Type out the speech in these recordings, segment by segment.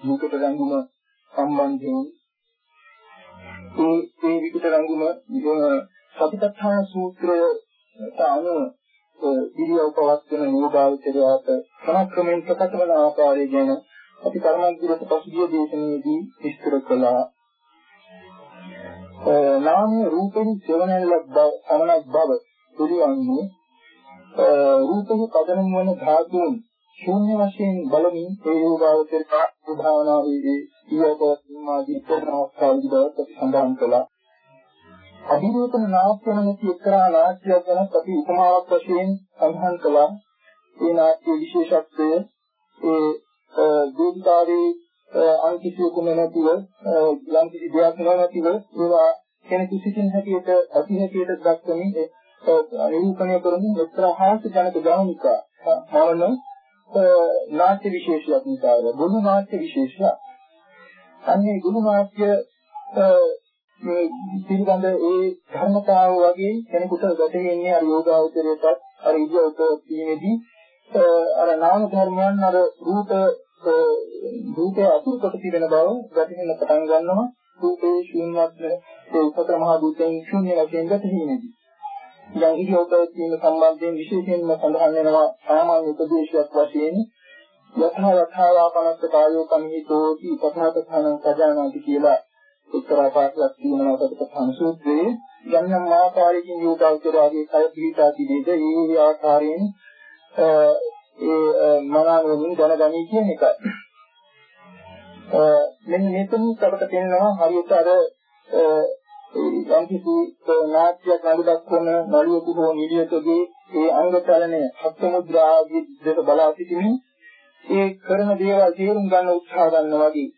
මුකට රංගුම සම්බන්ධයෙන් ඒ ඒ විකට රංගුම සතිපට්ඨාන සූත්‍රයට අනුව ඉරියව් පවත්වන යෝගාවචරයාට සමක්‍රමෙන් ප්‍රකට වන ආකාරය ගැන අපි කර්මන්තිරට පසුගිය දේශනාවේදී විස්තර කළා. නාමයේ රූපෙහි සෙවණැල්ලක් බව සමනක් බව පිළිවන්නේ රූපෙහි පදනම් වන ධාතුන් ශූන්‍ය වශයෙන් බලමින් ඒ යෝගාවචර භාවනාවේදී ඊයපස්මාදී කරන අවස්ථාවේදී බව අපි සඳහන් කළා. අභිරූපන නාට්‍ය නැති එක්තරා නාට්‍යයක් ගැන අපි උපමාවක් වශයෙන් සඳහන් කළා. ඒ නාට්‍ය විශේෂත්වය ඒ දීර්ඝාවේ අන්තිසියකුම නැතිව යම් කිසි දෙයක් නැතිව ඒවා කෙනෙකු සිටින් හැටියට අති හැටියට දක්වමින් නිරූපණය කරමින් එක්තරා හාස්‍ය ජනක ගාමිකා මවන නාට්‍ය විශේෂයක් නිසා ගුණ නාට්‍ය විශේෂයක්. අන්නේ ගුණ නාට්‍ය මේ පිළිබඳ ඒ ධර්මතාව වගේ කෙනෙකුට ගැටෙන්නේ අර යෝගාවචරයටත් අර ඉදියොත් තියෙනදී අර නාම ධර්මයන් අර රූප රූපය අතුරු කොට තිබෙන බව ගැටෙන්න පටන් ගන්නවා. රූපේ ශූන්‍යත්ව ඒ සතර මහා භූතයන් ශූන්‍ය වශයෙන් ගැටෙන්නේ යම් ඉරියව්වක තියෙන සම්බන්ධයෙන් විශේෂයෙන්ම සඳහන් වෙනවා සාමාන්‍ය උපදේශයක් වශයෙන් යථා යථා පනස්ස කායෝ කමිහිතෝ කි තථාගතයන් සජානාති කියලා එක්තරා පාඩයක් තියෙනවා සතපථාන සූත්‍රයේ යම් යම් ආකාරයකින් යෝගාවචරයේ කය පිහිටා තිබේද ඒ ආකාරයෙන් ඒ මනාවෙන් දැනගනි කියන එකයි. මෙන්න මෙතන අපට පේනවා හරියට අර යම්කිසි නාට්‍යයක් නඩු දක්වන නළුවෙකු හෝ නිලියකගේ ඒ අංග චලනය හත් මුද්‍රා ආදී දෙක බලා සිටිමින් ඒ කරන දේවල් තේරුම් ගන්න උත්සාහ ගන්නවා වගේ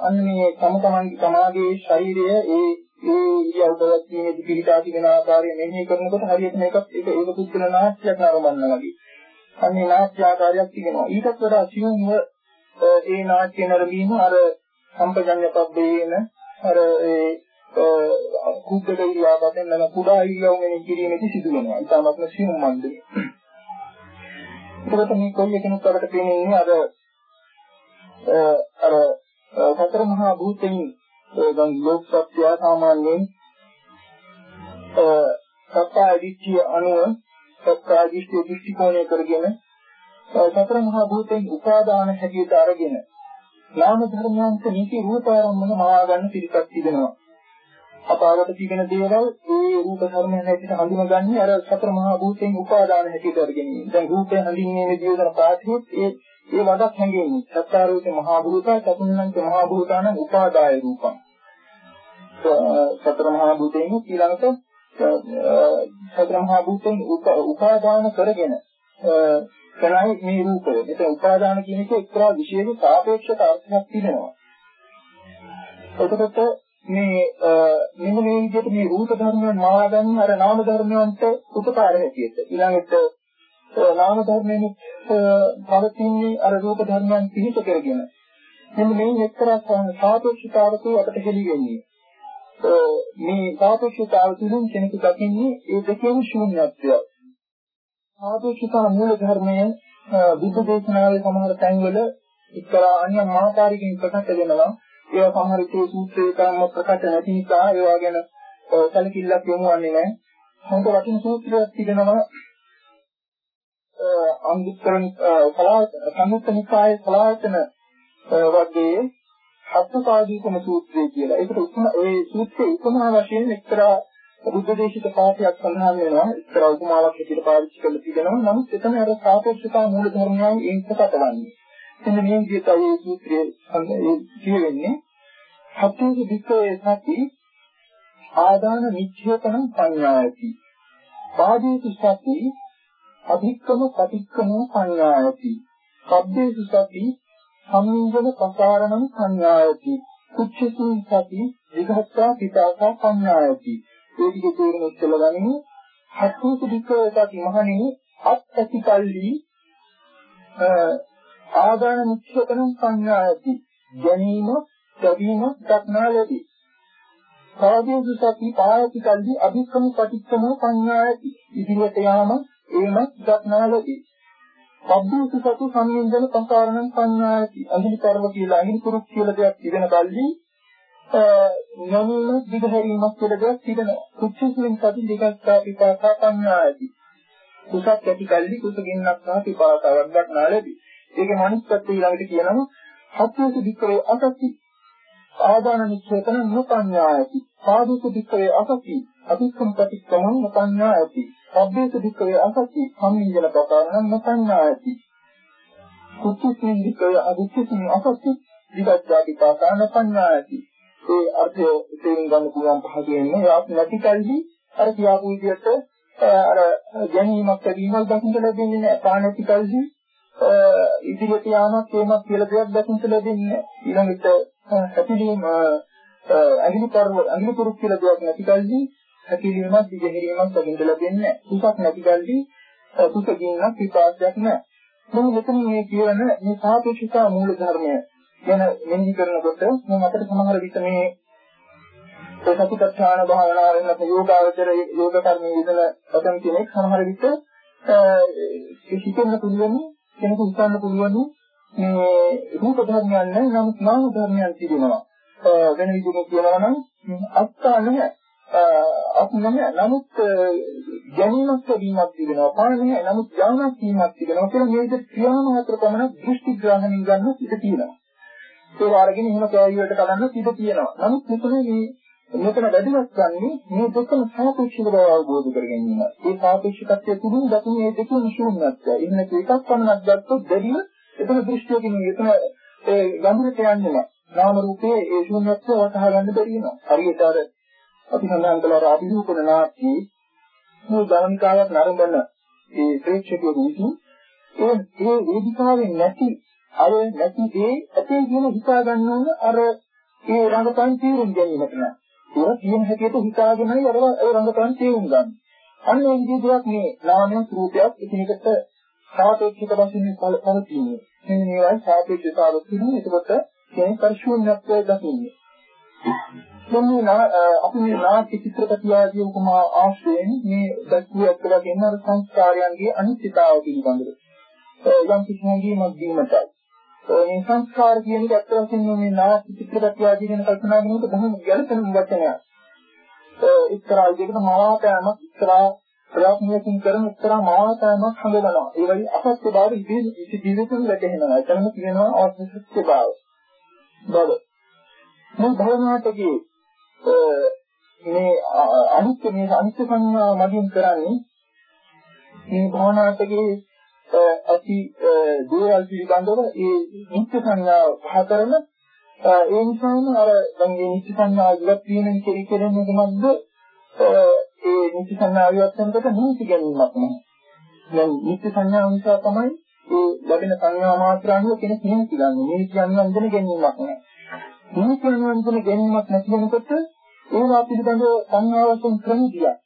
අන්න මේ තම තමන්ගේ සමාගයේ ශරීරය ඒ ඒ ඉරියව්වක තියෙන පිළිකා තිබෙන ආකාරය මෙනෙහි කරනකොට හරියට මේකත් ඒක ඒක පුදුල නාට්‍යයක් නරඹනවා වගේ. අන්නේ නාට්‍ය ආකාරයක් තිබෙනවා. ඊටත් වඩා සියුම්ව ඒ නාට්‍ය නරඹීම අර සම්පජඤ්ඤ පබ්බේන අර ඒ කුද්දක ඉරියාපතෙන් නැන කුඩා ඉරියව්වෙන් කිරීමේදී සිදු වෙනවා. ඊටමත්ම සියුම් මණ්ඩලය. ඒකට මේ කොයි එකෙනුත් අපට පේන්නේ අර අර සතර මහා භූතෙන් දැන් ලෝක සත්‍ය සාමාන්‍යයෙන් සත්‍ය දිට්ඨිය අනුව සත්‍ය දිට්ඨිය දෘෂ්ටි කෝණය කරගෙන සතර මහා භූතෙන් උපාදාන හැටියට අරගෙන නාම ධර්මයන්ට නිසි රූපාරම්මන මවා ගන්න පිළිපත් තිබෙනවා. අපාගත තිබෙන දේවල් ඒ රූප ධර්මයන් හැටියට හඳුනගන්නේ අර සතර මහා භූතෙන් උපාදාන හැටියට අරගෙන. දැන් රූපය හඳින්නේ විදියට පාඨයේත් ඒ ඒ වඩක් හැඟෙන්නේ. සත්‍යාරූප මහා භූතය, චතුන්නංච මහා භූතාන උපාදාය රූපං. සතර මහා භූතයෙන් ඊළඟට සතර මහා භූතෙන් උපාදාන කරගෙන කරයි මේ රූපය. ඒක උපාදාන කියන එක එක්තරා විශේෂ සාපේක්ෂක අර්ථයක් තිබෙනවා. එතකොට මේ මෙන්න මේ විදිහට මේ රූප ධර්මයන් මාවගන්න අර නාම ධර්මයන්ට උපකාර හැටියට ඊළඟට නාම ධර්මයෙන් පවතින්නේ අර රූප ධර්මයන් පිහිට කරගෙන මෙන්න මේ එක්තරා සාපේක්ෂතාවකෝ අපට හෙළි වෙන්නේ. මේ සාපේක්ෂතාව තුළින් කෙනෙකු දකින්නේ ඒ දෙකේම ශූන්‍යත්වය. සාපේක්ෂතා මූල ධර්මයේ බුද්ධ දේශනාවේ සමහර තැන්වල එක්තරා අන්‍ය මාකාරිකින් ප්‍රකට වෙනවා. ඒවා සමහර විට සූත්‍රයේ තරම්ම ප්‍රකට නැති නිසා ඒවා ගැන සැලකිල්ලක් යොමු වන්නේ නැහැ. හොඳ වටින සූත්‍රයක් තිබෙනවා අංගුත්තරන් සලායත සංයුක්ත නිකායේ සලායතන වර්ගයේ හත්පාදීකම සූත්‍රය කියලා. ඒකට උතුම ඒ සූත්‍රයේ උපමා වශයෙන් එක්තරා බුද්ධ දේශිත පාඨයක් සඳහන් වෙනවා. එක්තරා උපමාවක් හැටියට පාවිච්චි කරලා තිබෙනවා. නමුත් එතන අර සාපේක්ෂතා මූල ධර්මයන් ඒකකට වන්නේ. එන්න මේ විදිහට ඒ සූත්‍රයේ කියවෙන්නේ හතේ විකේ සති ආදාන නිච්ඡේතන සංඥායති. පාදේසු සති අධික්කම පටික්කම සංඥායති. සබ්බේසු සති සම්මිංජන ප්‍රසාරණං සංඥායති. කුච්චසු සති විඝත්තා පිතාසා සංඥායති. ඒ විදිහට තේරුම් ඉස්සෙල්ලා ගනිමු. හතේ විකේ සති මහණෙනි අත් ඇති කල්ලි ආදාන නිච්ඡේතන සංඥායති ගැනීම ලැබීම දක්නාලදී කාදීසු සති පායති කල්හි අභික්‍රම පටිච්චම සංඥායති ඉදිරියට යාම ඒම දක්නාලදී සබ්බේසු සති සංයෝජන සංකාරණ සංඥායති අහිලි කර්ම කියලා අහිලි පුරුක් කියලා දෙයක් තිබෙන කල්හි යනුන දිගහැරීමක් කියලා දෙයක් තිබෙනවා. කුච්චසින් සති දෙකක් පිපාසා සංඥායති කුසක් ඇති කල්හි කුසගින්නක් සහ පිපාසාවක් දක්නාලදී ඒකේ මනිත් පැත්තේ ඊළඟට කියනවා හත්වේක වික්‍රේ අසති ආදාන නිච්ඡේතන නොපඤ්ඤායති. සාධුක වික්‍රේ අසති අතික්කම ප්‍රතික්‍රමං නොපඤ්ඤායති. සබ්බේක වික්‍රේ අසති සම්මිජන ප්‍රකාරණ නොපඤ්ඤායති. කුච්චින් වික්‍රේ අදිච්චින් අසති විගච්ඡා විපාකාන පඤ්ඤායති ඒ අර්ථය තේරුම් ගන්න පුළුවන් පහදෙන්නේ යාත් නැති කල්හි අර කියාපු විදිහට අර ගැනීමක් ලැබීමක් දකින්න ලැබෙන්නේ නැහැ. පාණති කල්හි ඉදිරියට යාමක් ඒමක් කියලා දෙයක් දකින්න ලැබෙන්නේ ඊළඟට හැපිලීම අගිලි පර්ව අගිලි පුරුක් කියලා දෙයක් නැති කල්හි හැපිලීමක් දිගහැරීමක් දකින්න ලැබෙන්නේ සුසක් නැති කල්හි සුසකින්වත් විපාකයක් නැහැ. මොන මෙතන මේ කියන මේ සාපේක්ෂතා මූල ධර්මය ගැන මෙනෙහි කරනකොට මම අපිට සමහර විට මේ ඒ සතිපට්ඨාන භාවනාවෙන් නැත්නම් යෝගාවචර යෝග කර්මයේ යෙදෙන පදම් කෙනෙක් සමහර විට හිතෙන්න පුළුවන් කෙනෙකු හිතන්න පුළුවන් මේ රූප ධර්මයන් නැහැ නමුත් නාම ධර්මයන් තිබෙනවා. වෙන විදිහකින් කියනවා නම් අත්තා නැහැ. අත් නැහැ නමුත් ගැනීමක් ලැබීමක් තිබෙනවා. පාන නැහැ නමුත් ඥානක් වීමක් තිබෙනවා කියලා මේ විදිහට ක්‍රියාම හතර පමණ දෘෂ්ටි ග්‍රහණයෙන් ගන්න ඉඩ තියෙනවා. ඒ වාරගෙන එහෙම කෑලියට කලන්න ඉඩ තියෙනවා. නමුත් මෙතන මේ මෙතන වැදගත් වන්නේ මේ දෙකම සාපේක්ෂව බව අවබෝධ කර ගැනීම. ඒ සාපේක්ෂකත්වය තුලින් දකින්න මේ දෙකම ශූන්‍යත්වය. එහෙම එකක් පමණක් ගත්තොත් දෙවිය එතන දෘෂ්ටියකින් එතන ඒ ගම්බුරට යන්නේ නැහැ. නාම රූපයේ ඒ ශූන්‍යත්වය වටහා ගන්න බැරි වෙනවා. හරියට අර අපි සඳහන් කළ අර අභිරූපණ නාට්‍යයේ මේ ධර්මිකාවක් නරඹන ඒ ප්‍රේක්ෂකයෝ විසින් ඒ ඒ වේදිකාවේ නැති අර නැති දේ ඇතේ කියන හිතා ගන්න ඕන අර ඒ රංගපෑම් තීරුම් ගැනීමට නෑ. ඒක කියන හැටියට හිතාගෙනයි අර ඒ රංගපෑම් තේරුම් ගන්න. අන්න ඒ විදිහට දෙයක් මේ නාමයක් රූපයක් එකිනෙකට සාපේක්ෂක වශයෙන් පවතින්නේ. මෙන්න මේවා සාපේක්ෂතාව කියන්නේ එතකොට කෙනෙක් පරිශූන්‍යත්වය දකින්නේ. මෙන්න අපි මේ නාට්‍ය චිත්‍රපටය ආදී උපමා ආශ්‍රයෙන් මේ දැක්විය අත්දලා කියන අර සංස්කාරයන්ගේ අනිත්‍යතාව පිළිබඳව යම් කිසි හැඟීමක් දීමටයි. මේ සංස්කාර කියන එක ඇත්ත වශයෙන්ම මේ නාට්‍ය චිත්‍රපටය ආදී ගැන කල්පනා කරනකොට බොහොම ගැළපෙන වචනයක්. එක්තරා විදිහකට මවාපෑමක් එක්තරා ප්‍රයත්නයකින් කරන එක්තරා මවාපෑමක් හඳුනනවා. ඒ වගේ අපත්‍ය බව ඉති ජීවිතෙන් වැටහෙනවා. එතනම කියනවා අවශ්‍ය බව. බව. මේ භවනාටකේ මේ අනිත්‍ය මේ අනිත්‍ය සංඥා මගින් කරන්නේ මේ භවනාටකේ ඇති දේවල් පිළිබඳව ඒ නිත්‍ය සංඥාව පහ කරන ඒ නිසාම අර දැන් මේ නිත්‍ය සංඥාව ඉවත් වීම කෙරෙහි කෙරෙන්නේ මොකක්ද ඒ නිත්‍ය සංඥාව ඉවත් වෙනකොට නිත්‍ය ගැනීමක් නැහැ. දැන් නිත්‍ය සංඥාව නිසා තමයි ඒ ලැබෙන සංඥා මාත්‍රානුව කෙනෙක් නිත්‍ය ගන්න මේ කියන්නේ අන්දන ගැනීමක් නැහැ. නිත්‍ය අන්දන ගැනීමක් නැති වෙනකොට ඒවා පිළිබඳව සංඥාවකින් ක්‍රමීදියා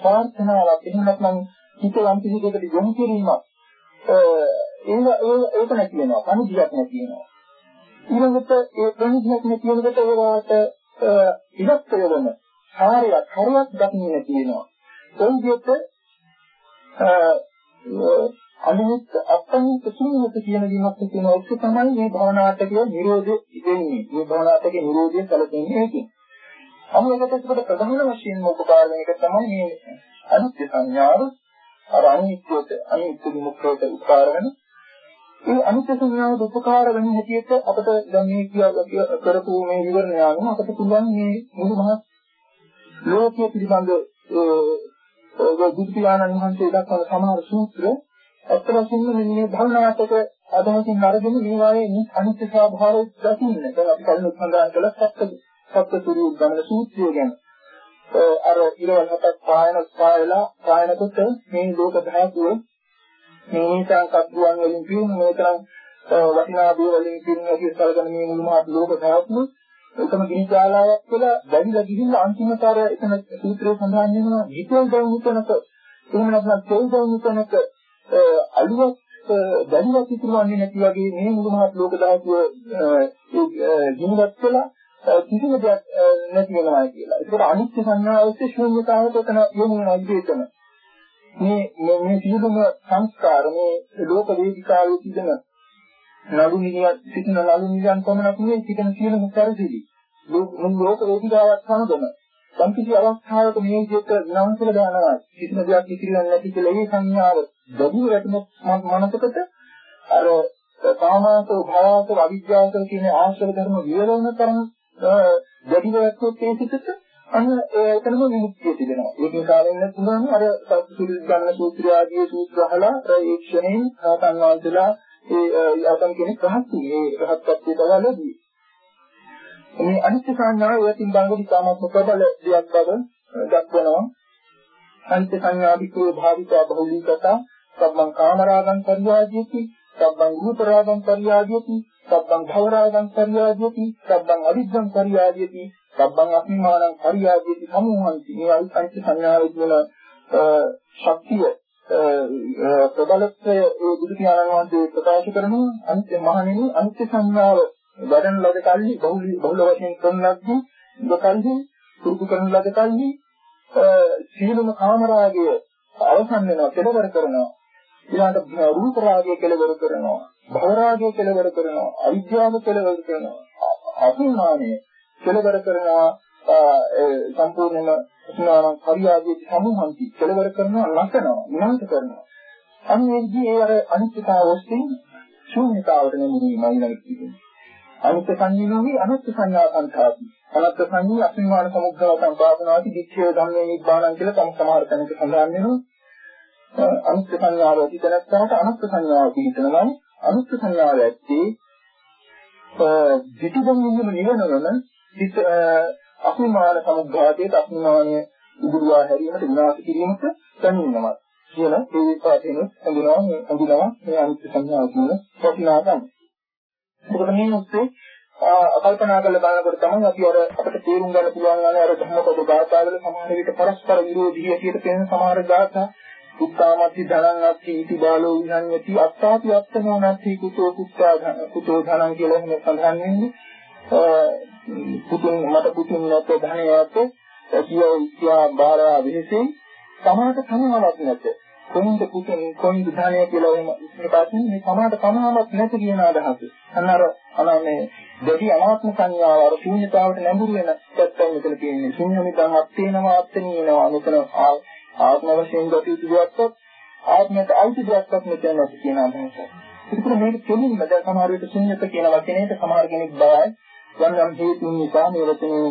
ප්‍රාර්ථනාවක් එහෙම නැත්නම් හිත යම් කිසිකට යොමු කිරීමක් ඒක ඒක නැති වෙනවා. කණිදියක් නැති වෙනවා. ඊළඟට ඒ කණිදියක් නැති වෙනකොට ඒවාට ඉලක්කය වෙන කාර්යයක් හරියක් දක්න්නේ නැති වෙනවා. ඒ විදිහට අනිත් අපනිත් සුන්නිත කියන විමර්ශ කියන එක තමයි මේ භවනාටකයේ නිරෝධය ඉදෙන්නේ මේ භවනාටකයේ නිරෝධය සැලසෙන්නේ ඒකෙන්. අමුලකට ඒකට ප්‍රධාන වශයෙන්ම උපකාර වෙන එක තමයි මේ අනිත්‍ය සංඥාව. අර අනිත්‍යයට අනිත්‍ය විමුක්තයට උපකාර වෙන ඒ අනිත්‍ය සංඥාවට උපකාර වෙන හැටියට අපිට දැන් මේ කියා කරපු මේ විවරණය අනුව අපිට පුළුවන් මේ මුළු මහත් ලෝකයේ පිළිබඳ ඒ බුදු පියාණන් වහන්සේ දක්වන සමහර සූත්‍ර අත් වශයෙන්ම මේ භවනාටක අදහසින් අරගෙන මේ වායේ අනිත්‍ය ස්වභාවය දකින්න. දැන් අපි කලින් සඳහන් කළ සත්‍ය සත්‍ය සූර්ය ගමන සූත්‍රය ගැන අර ඉරවල් හතක් පායන පායලා පායනකොට මේ ලෝක ධාතුව මේ සංකප්පුවන් වලින් පිරුණ මේතරම් වටිනා දේ වලින් පිරුණ හැටි සලකන මේ මුළු මහත් ලෝක ධාතුව එකම ගිනි ජාලාවක් කියලා බැඳිලා ගිහිල්ලා අන්තිමට අර එතන සූත්‍රයේ සඳහන් වෙනවා. හිතේ දැන් හිතනක එහෙම නැත්නම් තෙල් දැන් හිතනක අලුවක් බැඳිලා සිටිනවන්නේ නැති වගේ මේ මුළු මහත් ලෝක ධාතුව ගිනිවත් වෙලා කිසිම දෙයක් නැති වෙනවා කියලා. ඒකට අනිත්‍ය සංඥාවෙත් ශූන්‍යතාවයට එතන යොමු වෙනවා විදිහටම. මේ මේ සියලුම සංස්කාර මේ ලෝක වේදිකාවේ තිබෙන නළු නිලියක් සිටින නළු නිලියන් පමණක් නෙවෙයි සිටින සියලුම පරිදි. ලෝක වේදිකාවක් සමගම සම්පූර්ණ අවස්ථාවක මේ විදිහට විනාශල දානවා. කිසිම දෙයක් ඉතිරියන්නේ නැති කියලා ඒ සංඥාව බැදී වැටෙන මනසකට අර කාමාසෝ භාවාසෝ අවිජ්ජාසෝ කියන ආශ්‍රව ධර්ම විවරණ කරන වැඩිවැක්කොත් ඒ සිතට අන්න එතනම විමුක්තිය තිබෙනවා. ඒකේ කාලෙන්න පුළුවන් අර සුළු ගන්න සූත්‍ර ආදී සූත්‍ර අහලා ඒ ක්ෂණයෙන් සාතන් වහන්සේලා ඒ යතන් කෙනෙක් රහත් ඒ රහත්ත්වයට ලැබී. මේ අනිත්‍ය සංඥාව යතින් බංගුලි කාමත්ම ප්‍රබල දෙයක් බව දක්වනවා. අනිත්‍ය සංඥා විකෝ භාවිතා බහුලීකතා සම්මන් කාමරාගං පරියාදීති සම්මන් රූපරාගං පරියාදීති සබ්බං භවරාගං පරියාදීති සබ්බං අවිද්දං පරියාදීති සබ්බං අභිමානං පරියාදීති සමුහන්ති මේ අනිත්‍ය සංඥාවේ කියන ශක්තිය ප්‍රබලත්වය ඒ බුදු පියාණන් වහන්සේ ප්‍රකාශ කරනවා අනිත්‍ය මහණෙනි අනිත්‍ය සංඥාව වඩන ලද කල්හි බහුල බහුල වශයෙන් කරන ලද්දී දුකල්හි සුදු කරන ලද කල්හි සීලම කාමරාගය අවසන් වෙනවා කෙලවර කරනවා. ඊළඟට රූප රාගය කෙලවර කරනවා. භව රාගය කෙලවර කරනවා අවිද්‍යාව කෙලවර කරනවා අභිමානය කෙලවර කරනවා සම්පූර්ණම ස්නාන පරියාදී සමුහන්ති කෙලවර කරනවා නැතනවා විනාශ කරනවා. අනිත් ඒ අර අනිත්‍යතාව ඔස්සේ ශූන්‍යතාවට නෙමෙයි ඊළඟට අනිත්‍ය සංඥාවේ අනිත්‍ය සංඥා සංඛාති අනිත්‍ය සංඥා අසීමාන සමුද්‍රව සම්පාදනාති දික්ඛේ ධම්මේ නිබ්බාණං කියලා තම සමහර තැනක සඳහන් වෙනවා. අනිත්‍ය සංඥාව ඇතිකරගන්නට අනිත්‍ය සංඥාව පිළිතනවා අනිත්‍ය සංඥාව ඇත්තේ පිටිගමින්ම නිවන වන සිත අසීමාන සමුද්‍රාතයේ අසීමානීය උදුරවා හැරීමට විනාශ කිරීමට දැනෙනවා කියන ඒ විපාකයෙන් හඳුනනවා හඳුනනවා මේ අනිත්‍ය සංඥාව කියන වටිනාකම. ඒකට මේ උත්තේ කල්පනා කරලා බලනකොට තමයි අපි අර අපිට තේරුම් ගන්න පුළුවන් අර ධර්මපද ගාථාවල සමාන විට පරස්පර විරෝධී හැටියට පෙනෙන සමහර ගාථා උත්තාමති ධනං අත්ථි ඉති බාලෝ විඤ්ඤාති අත්තාපි අත්තනෝ නැති කුතෝ කුත්තා ධන කුතෝ ධනං කියලා එහෙම සඳහන් වෙන්නේ. පුතුන් මට පුතුන් නැත ධනය ඇත. කියෝ කියා බාරා විහිසෙන්. සමාත සමාවක් නැත. කොයින්ද පුතුන් කොයින්ද ධනය කියලා එහෙම ඉස්සරහට මේ සමාත සමාවක් නැත කියන අදහස. අන්නර අනන්නේ දෙවි අනාත්ම සංඥාව අර ශූන්‍යතාවට නැඹුරු වෙන පැත්තෙන් මෙතන තියෙන්නේ. ශූන්‍යමිතං අත්තේනවා අත්තේනවා මෙතන ආත්ම වශයෙන් ගත යුතු දෙයක්වත් ආත්මයට අයිති දෙයක්වත් මෙතන නැති කියන අදහස. ඒකට මේක කෙලින්ම දැන් සමහර විට ශුන්‍යත කියන වචනේට සමහර කෙනෙක් බයයි. යම් යම් හේතුන් නිසා මේ වචනේ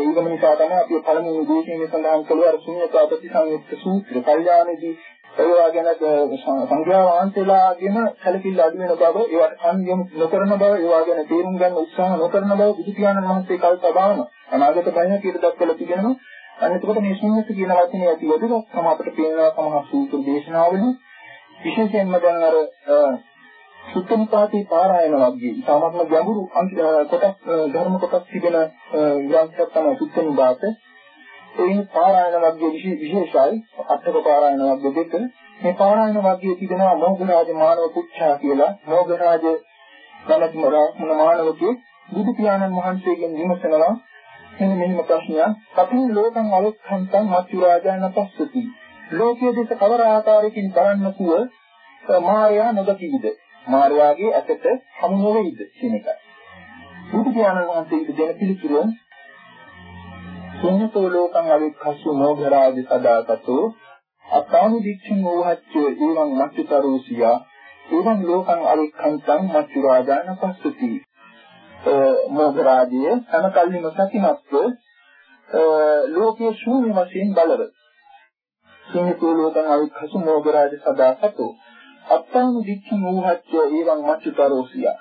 ඒකම නිසා තමයි අපි පළමුව දේශයේ සඳහන් කළේ අර ශුන්‍යත ප්‍රතිසංයුක්ත සූත්‍ර කල්යාණදී ඒවා ගැන සංඝයා වහන්සේලාගෙන සැලකිල්ල අඩු වෙන බව, ඒවට කන් නොකරන බව, ඒවා ගැන තේරුම් ගන්න උත්සාහ නොකරන බව බුදු පියාණන් වහන්සේ කල්පදාන අනාගත බය කියලා දක්වලා තිබෙනවා. අනිත් මේ ශුන්‍යත කියන වචනේ ඇති වෙදක තම අපිට පේනවා සමහර සූත්‍ර දේශනාවලදී විශේෂයෙන්ම දැන් අර සුත්තනිපාතී පාරායන වර්ගයේ සාමාන්‍ය ගැඹුරු කොටස් ධර්ම කොටස් තිබෙන ග්‍රන්ථයක් තමයි සුත්තනිපාත. ඒ පාරායන වර්ගයේ විශේෂයි අටක පාරායන වර්ග දෙක. මේ පාරායන වර්ගයේ තිබෙනවා මොග්ගරාජ මානව පුච්ඡා කියලා. මොග්ගරාජ ගලත්මරා මානවකේ බුදු පියාණන් වහන්සේගෙන් විමසනවා මෙන්න මෙන්න ප්‍රශ්නයක්. කපින් ලෝකං අවක්ඛන්තං මච්චු රාජාන පස්සති. ලෝකයේ දෙස කවර ආකාරයකින් කරන්නකුව මායා නොදකීද? මායාගේ ඇතට හමු නොවේද කියන එකයි. බුදු පියාණන් වහන්සේ දෙන පිළිතුර සුඤ්ඤතෝ ලෝකං අවික්ඛස්සු මොඝරාජ සදාතතෝ අත්තානි දික්ඛින් ඕහච්ච ඊවං මච්චතරෝසියා ඊවං ලෝකං අවික්ඛන්තං මච්චු රාජාන පස්සති මොඝරාජය හැම කල්හිම සතිමත්ව ලෝකයේ ශූන්‍ය වශයෙන් බලව සුඤ්ඤතෝ ලෝකං අවික්ඛස්සු මොඝරාජ සදාතතෝ අත්තානි දික්ඛින් ඕහච්ච ඊවං මච්චතරෝසියා.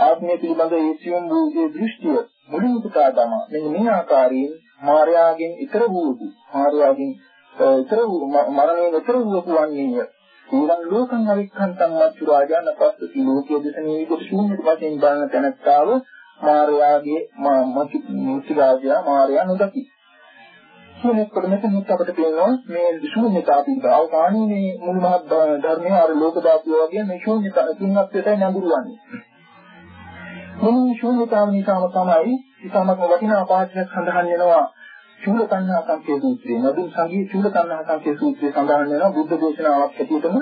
ආත්මය පිළිබඳ ඒ සියුම් වූ ඒ දෘෂ්ටිය මුලින් පුතා දම. මෙන්න මේ ආකාරයෙන් මායාවෙන් ඊතර වූතු මායාවෙන් ඊතර වූ මරණයෙන් ඊතර වූ වන්නේය. ඊළඟ ලෝකං අවික්ඛන්තං මච්චු රාජාන පස්සති ලෝකයේ දෙසනේ විදිහට ශූන්‍ය වශයෙන් බලන තැනත්තාව මායාගේ මච්චු රාජයා මායා නොදකි. කියනකොට මෙතන අපිට පේනවා මේ ශූන්‍යතාව පිළිබඳව අවකාණී මේ මුල් මහත් ධර්මයේ අර ලෝක ධාතුව වගේ මේ ශූන්‍යතාව තුන්වත්ටයි නඹුරවන්නේ මේ ශූන්‍යතාව නිසාම තමයි ඉතාමත් වටිනා පාඩයක් සඳහන් වෙනවා. චූල තණ්හා සංකේ සූත්‍රයේ. නදුන් සංගී චූල තණ්හා සංකේ සූත්‍රයේ සඳහන් වෙනවා. බුද්ධ දේශනාවක් ඇටියටම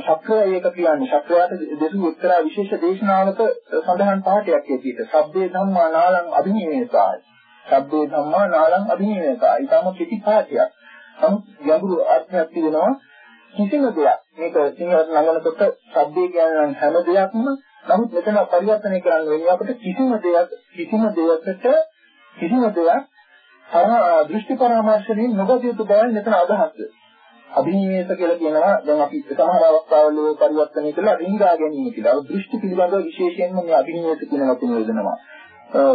ශක්‍රය ඒක කියන්නේ. ශක්‍රයට දෙසු එක්තරා විශේෂ දේශනාවක සඳහන් පාඩයක් ඇටියට සබ්බේ ධම්මා නාලං අභිනිවේසාය සබ්බේ ධම්මා නාලං අභිනිවේසාය ඊටම කෙටි පාඩයක් නමුත් ගැඹුරු අර්ථයක් තියෙනවා. කිසිම දෙයක්. මේක සිංහලට නඟනකොට සබ්බේ කියන්නේ හැම දෙයක්ම. නමුත් මෙතන පරිවර්තනය කරන්න වෙන්නේ අපිට කිසිම දෙයක් කිසිම දෙයකට කිසිම දෙයක් දෘෂ්ටි පරාමර්ශයෙන් නොගත යුතු බවයි මෙතන අදහස්. අභිනිවේෂ කියලා කියනවා දැන් අපි සමහර අවස්ථාවල පරිවර්තනය කළා රිංගා ගැනීම කියලා. දෘෂ්ටි පිළිබඳව විශේෂයෙන්ම මේ අභිනිවේෂ කියන වචනේ යොදනවා.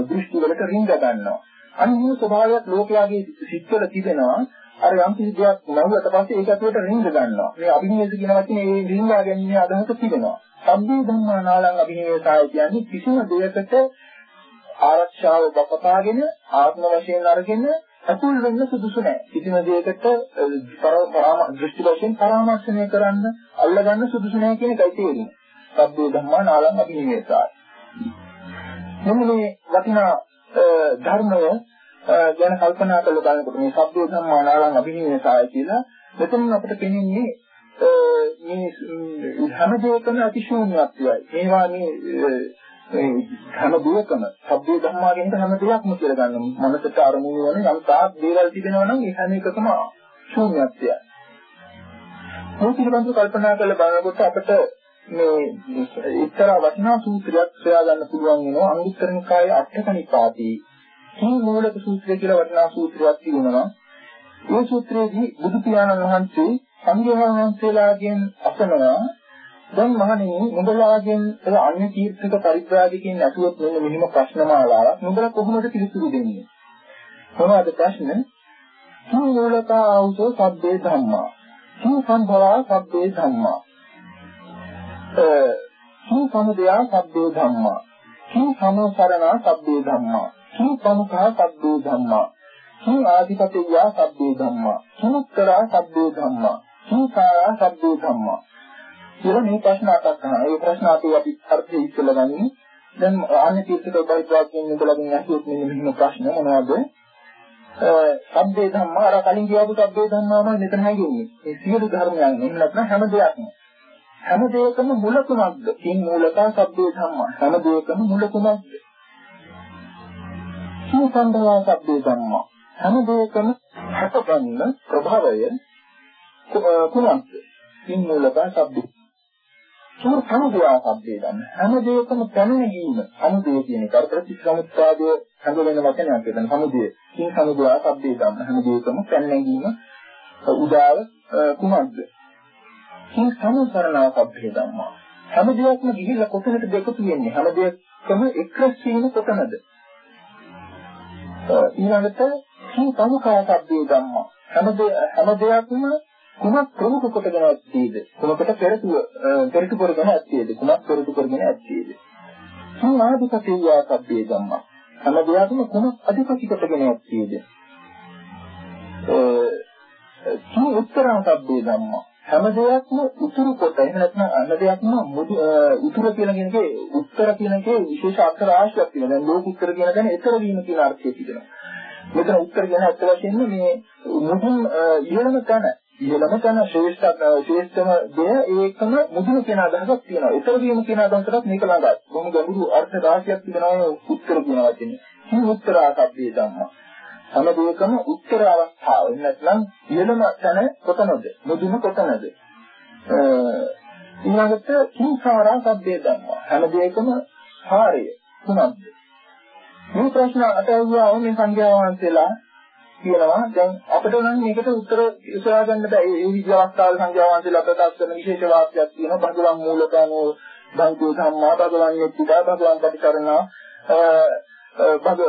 දෘෂ්ටි වලට රිංග ගන්නවා. අනිත් ස්වභාවයක් ලෝකයාගේ සිත්වල තිබෙනවා. අර යම් කිසි දෙයක් නැවුවට පස්සේ ඒක ඇතුළට රිංග ගන්නවා. මේ අභිනිවේෂ කියන වචනේ මේ රිංගා ගැනීම අදහස තිබෙනවා. සම්බේ ධම්මා නාලං අභිනිවේෂාය කියන්නේ කිසිම දෙයකට ආරක්ෂාව දක්වපාගෙන ආත්ම වශයෙන් අරගෙන අතුල් වෙන්න සුදුසු නැහැ. කිසිම දෙයකට දෘෂ්ටි වශයෙන් පරාමර්ශනය කරන්න අල්ලගන්න සුදුසු නැහැ කියන එකයි තේරෙන්නේ. සබ්බේ ධම්මා නාලං අභිනිවේෂාය. මෙන්න මේ වටිනා ධර්මය ගැන කල්පනා කරලා බලනකොට මේ සබ්බේ ධම්මා නාලං අභිනිවේෂාය කියලා මෙතන අපිට පෙනෙන්නේ මේ හැම දෙයකම අතිශූන්‍යත්වයයි. මේවා මේ හැම දෙයකම සබ්බේ ධර්මා කියන හැම දෙයක්ම කියලා ගන්න. මනසට අරමුණු වෙන යම් තාක් දේවල් තිබෙනවා නම් ඒ හැම එකකම ශූන්‍යත්වයයි. මේ පිළිබඳව කල්පනා කරලා බලනකොට අපිට මේ එක්තරා වටිනා සූත්‍රයක් සොයා ගන්න පුළුවන් වෙනවා අනුත්තර නිකායේ අටක නිපාතී. මේ මූලික සූත්‍රය කියලා වටිනා සූත්‍රයක් තියෙනවා. මේ සූත්‍රයේදී බුදු පියාණන් වහන්සේ සංඝයා වහන්සේලාගෙන් අසනවා දැන් මහණෙනි නුඹලාගෙන් ඒ අන්‍ය තීර්ථක පරිත්‍රාජිකින් ඇසුවොත් මෙන්න මෙහිම ප්‍රශ්න මාලාවක් නුඹලා කොහොමද පිළිතුරු දෙන්නේ? මොනවද ප්‍රශ්න? සූලතා ආවුසෝ සබ්බේ ධම්මා. සූ සම්භවා සබ්බේ ධම්මා. සූ සමුදයා සබ්බේ ධම්මා. සූ සමෝසරණා සබ්බේ ධම්මා. සූ සමුඛා සබ්බේ ධම්මා. සූ ආධිපතියා සබ්බේ ධම්මා. සුනුත්තරා සබ්බේ ධම්මා. සංඛාරා සබ්බේ ධම්මා. කියලා මේ ප්‍රශ්න අටක් අහනවා. ඒ ප්‍රශ්න අපි අපි අර්ථය ඉස්සෙල්ලා ගන්නේ. දැන් ආන්‍ය තීර්ථක පරිත්‍යාගයෙන් ඉඳලාගෙන ඇහුවොත් මෙන්න මෙහෙම ප්‍රශ්න මොනවද? සබ්බේ ධම්මා අර කලින් කියපු සබ්බේ ධම්මාම මෙතන හැගෙන්නේ. ඒ සියලු ධර්මයන් එහෙම නැත්නම් හැම දෙයක්ම. හැම දෙයකම මුල කුමක්ද? කින් මූලකා සබ්බේ ධම්මා. හැම දෙයකම මුල කුමක්ද? සූසන්දවා සබ්බේ ධම්මා. හැම දෙයකම හටගන්න ප්‍රභවය කුමක්ද? සිංහලක શબ્ද. සෝ සංගුවා සබ්දේ ගන්න. හැම දෙයකම පැනනගීම සමුදේ කියන එක. ප්‍රතිසමුත්පාදයේ හැඟවෙන වචනයක් වෙන සමුදේ සින් සංගුවා සබ්දේ ගන්න. හැම දෙයකම පැනනගීම උදාව කුමක්ද? සින් සමුසරණා සබ්දේ ධම්මා. හැම දෙයක්ම ගිහිල්ලා කොතනට දෙකතු වෙන්නේ? හැම දෙයක්ම එක්රස් වීම කොතනද? ඊළඟට සින් සංගුවා සබ්දේ ධම්මා හැම දෙයක්ම කුමක් ප්‍රමුඛ කොටගෙන ඇත්තේද? කුමකට පෙරටුව පෙරටු කරගෙන ඇත්තේද? කුමක් පෙරටු කරගෙන ඇත්තේද? කිං ආදිපතියා සබ්බේ ධම්මා. හැම දෙයක්ම කුමක් අධිපති කොටගෙන ඇත්තේද? කිං උත්තරං සබ්බේ ධම්මා. හැම දෙයක්ම උතුරු කොට එහෙම නැත්නම් අන්න දෙයක්ම උතුර කියන කෙනකේ උත්තර කියන එකේ විශේෂ අර්ථ රාශියක් තියෙනවා. දැන් ලෝක උත්තර කියන දැන ඊතර වීම කියන අර්ථය තිබෙනවා. මෙතන උත්තර කියන අර්ථ වශයෙන් මේ මුදුන් ඉහළම තැන ඉහළම තැන ශ්‍රේෂ්ඨ ශ්‍රේෂ්ඨම දෙය ඒකම මුදුන කියන අදහසක් තියෙනවා. ඊතර වීම කියන අදහසට මේක ළඟයි. බොහොම ගැඹුරු අර්ථ රාශියක් තිබෙනවා උත්තර කියන වචනේ. මේ උත්තර ආසබ්බේ ධම්මා. හැම දෙයකම උත්තර අවස්ථාව. නැත්නම් ඉහළම තැන කොතනද? මුදුන කොතනද? ඊළඟට කිංසාරා සබ්බේ ධම්මා. හැම දෙයකම හාරය කුමක්ද? මේ ප්‍රශ්න අටවුවා මේ සංඛ්‍යා වහන්සේලා කියනවා දැන් අපිට නම් මේකට උත්තර ඉස්සරහ ගන්න බෑ. ඒ විදිහ අවස්ථාවල සංඛ්‍යා වහන්සේලා ප්‍රකාශ කරන විශේෂ වාක්‍යයක් තියෙනවා. භගවන් මූලකනෝ බන්තු සම්මා භගවන් නිත්‍තිදා භගවන් පටිකරණ බග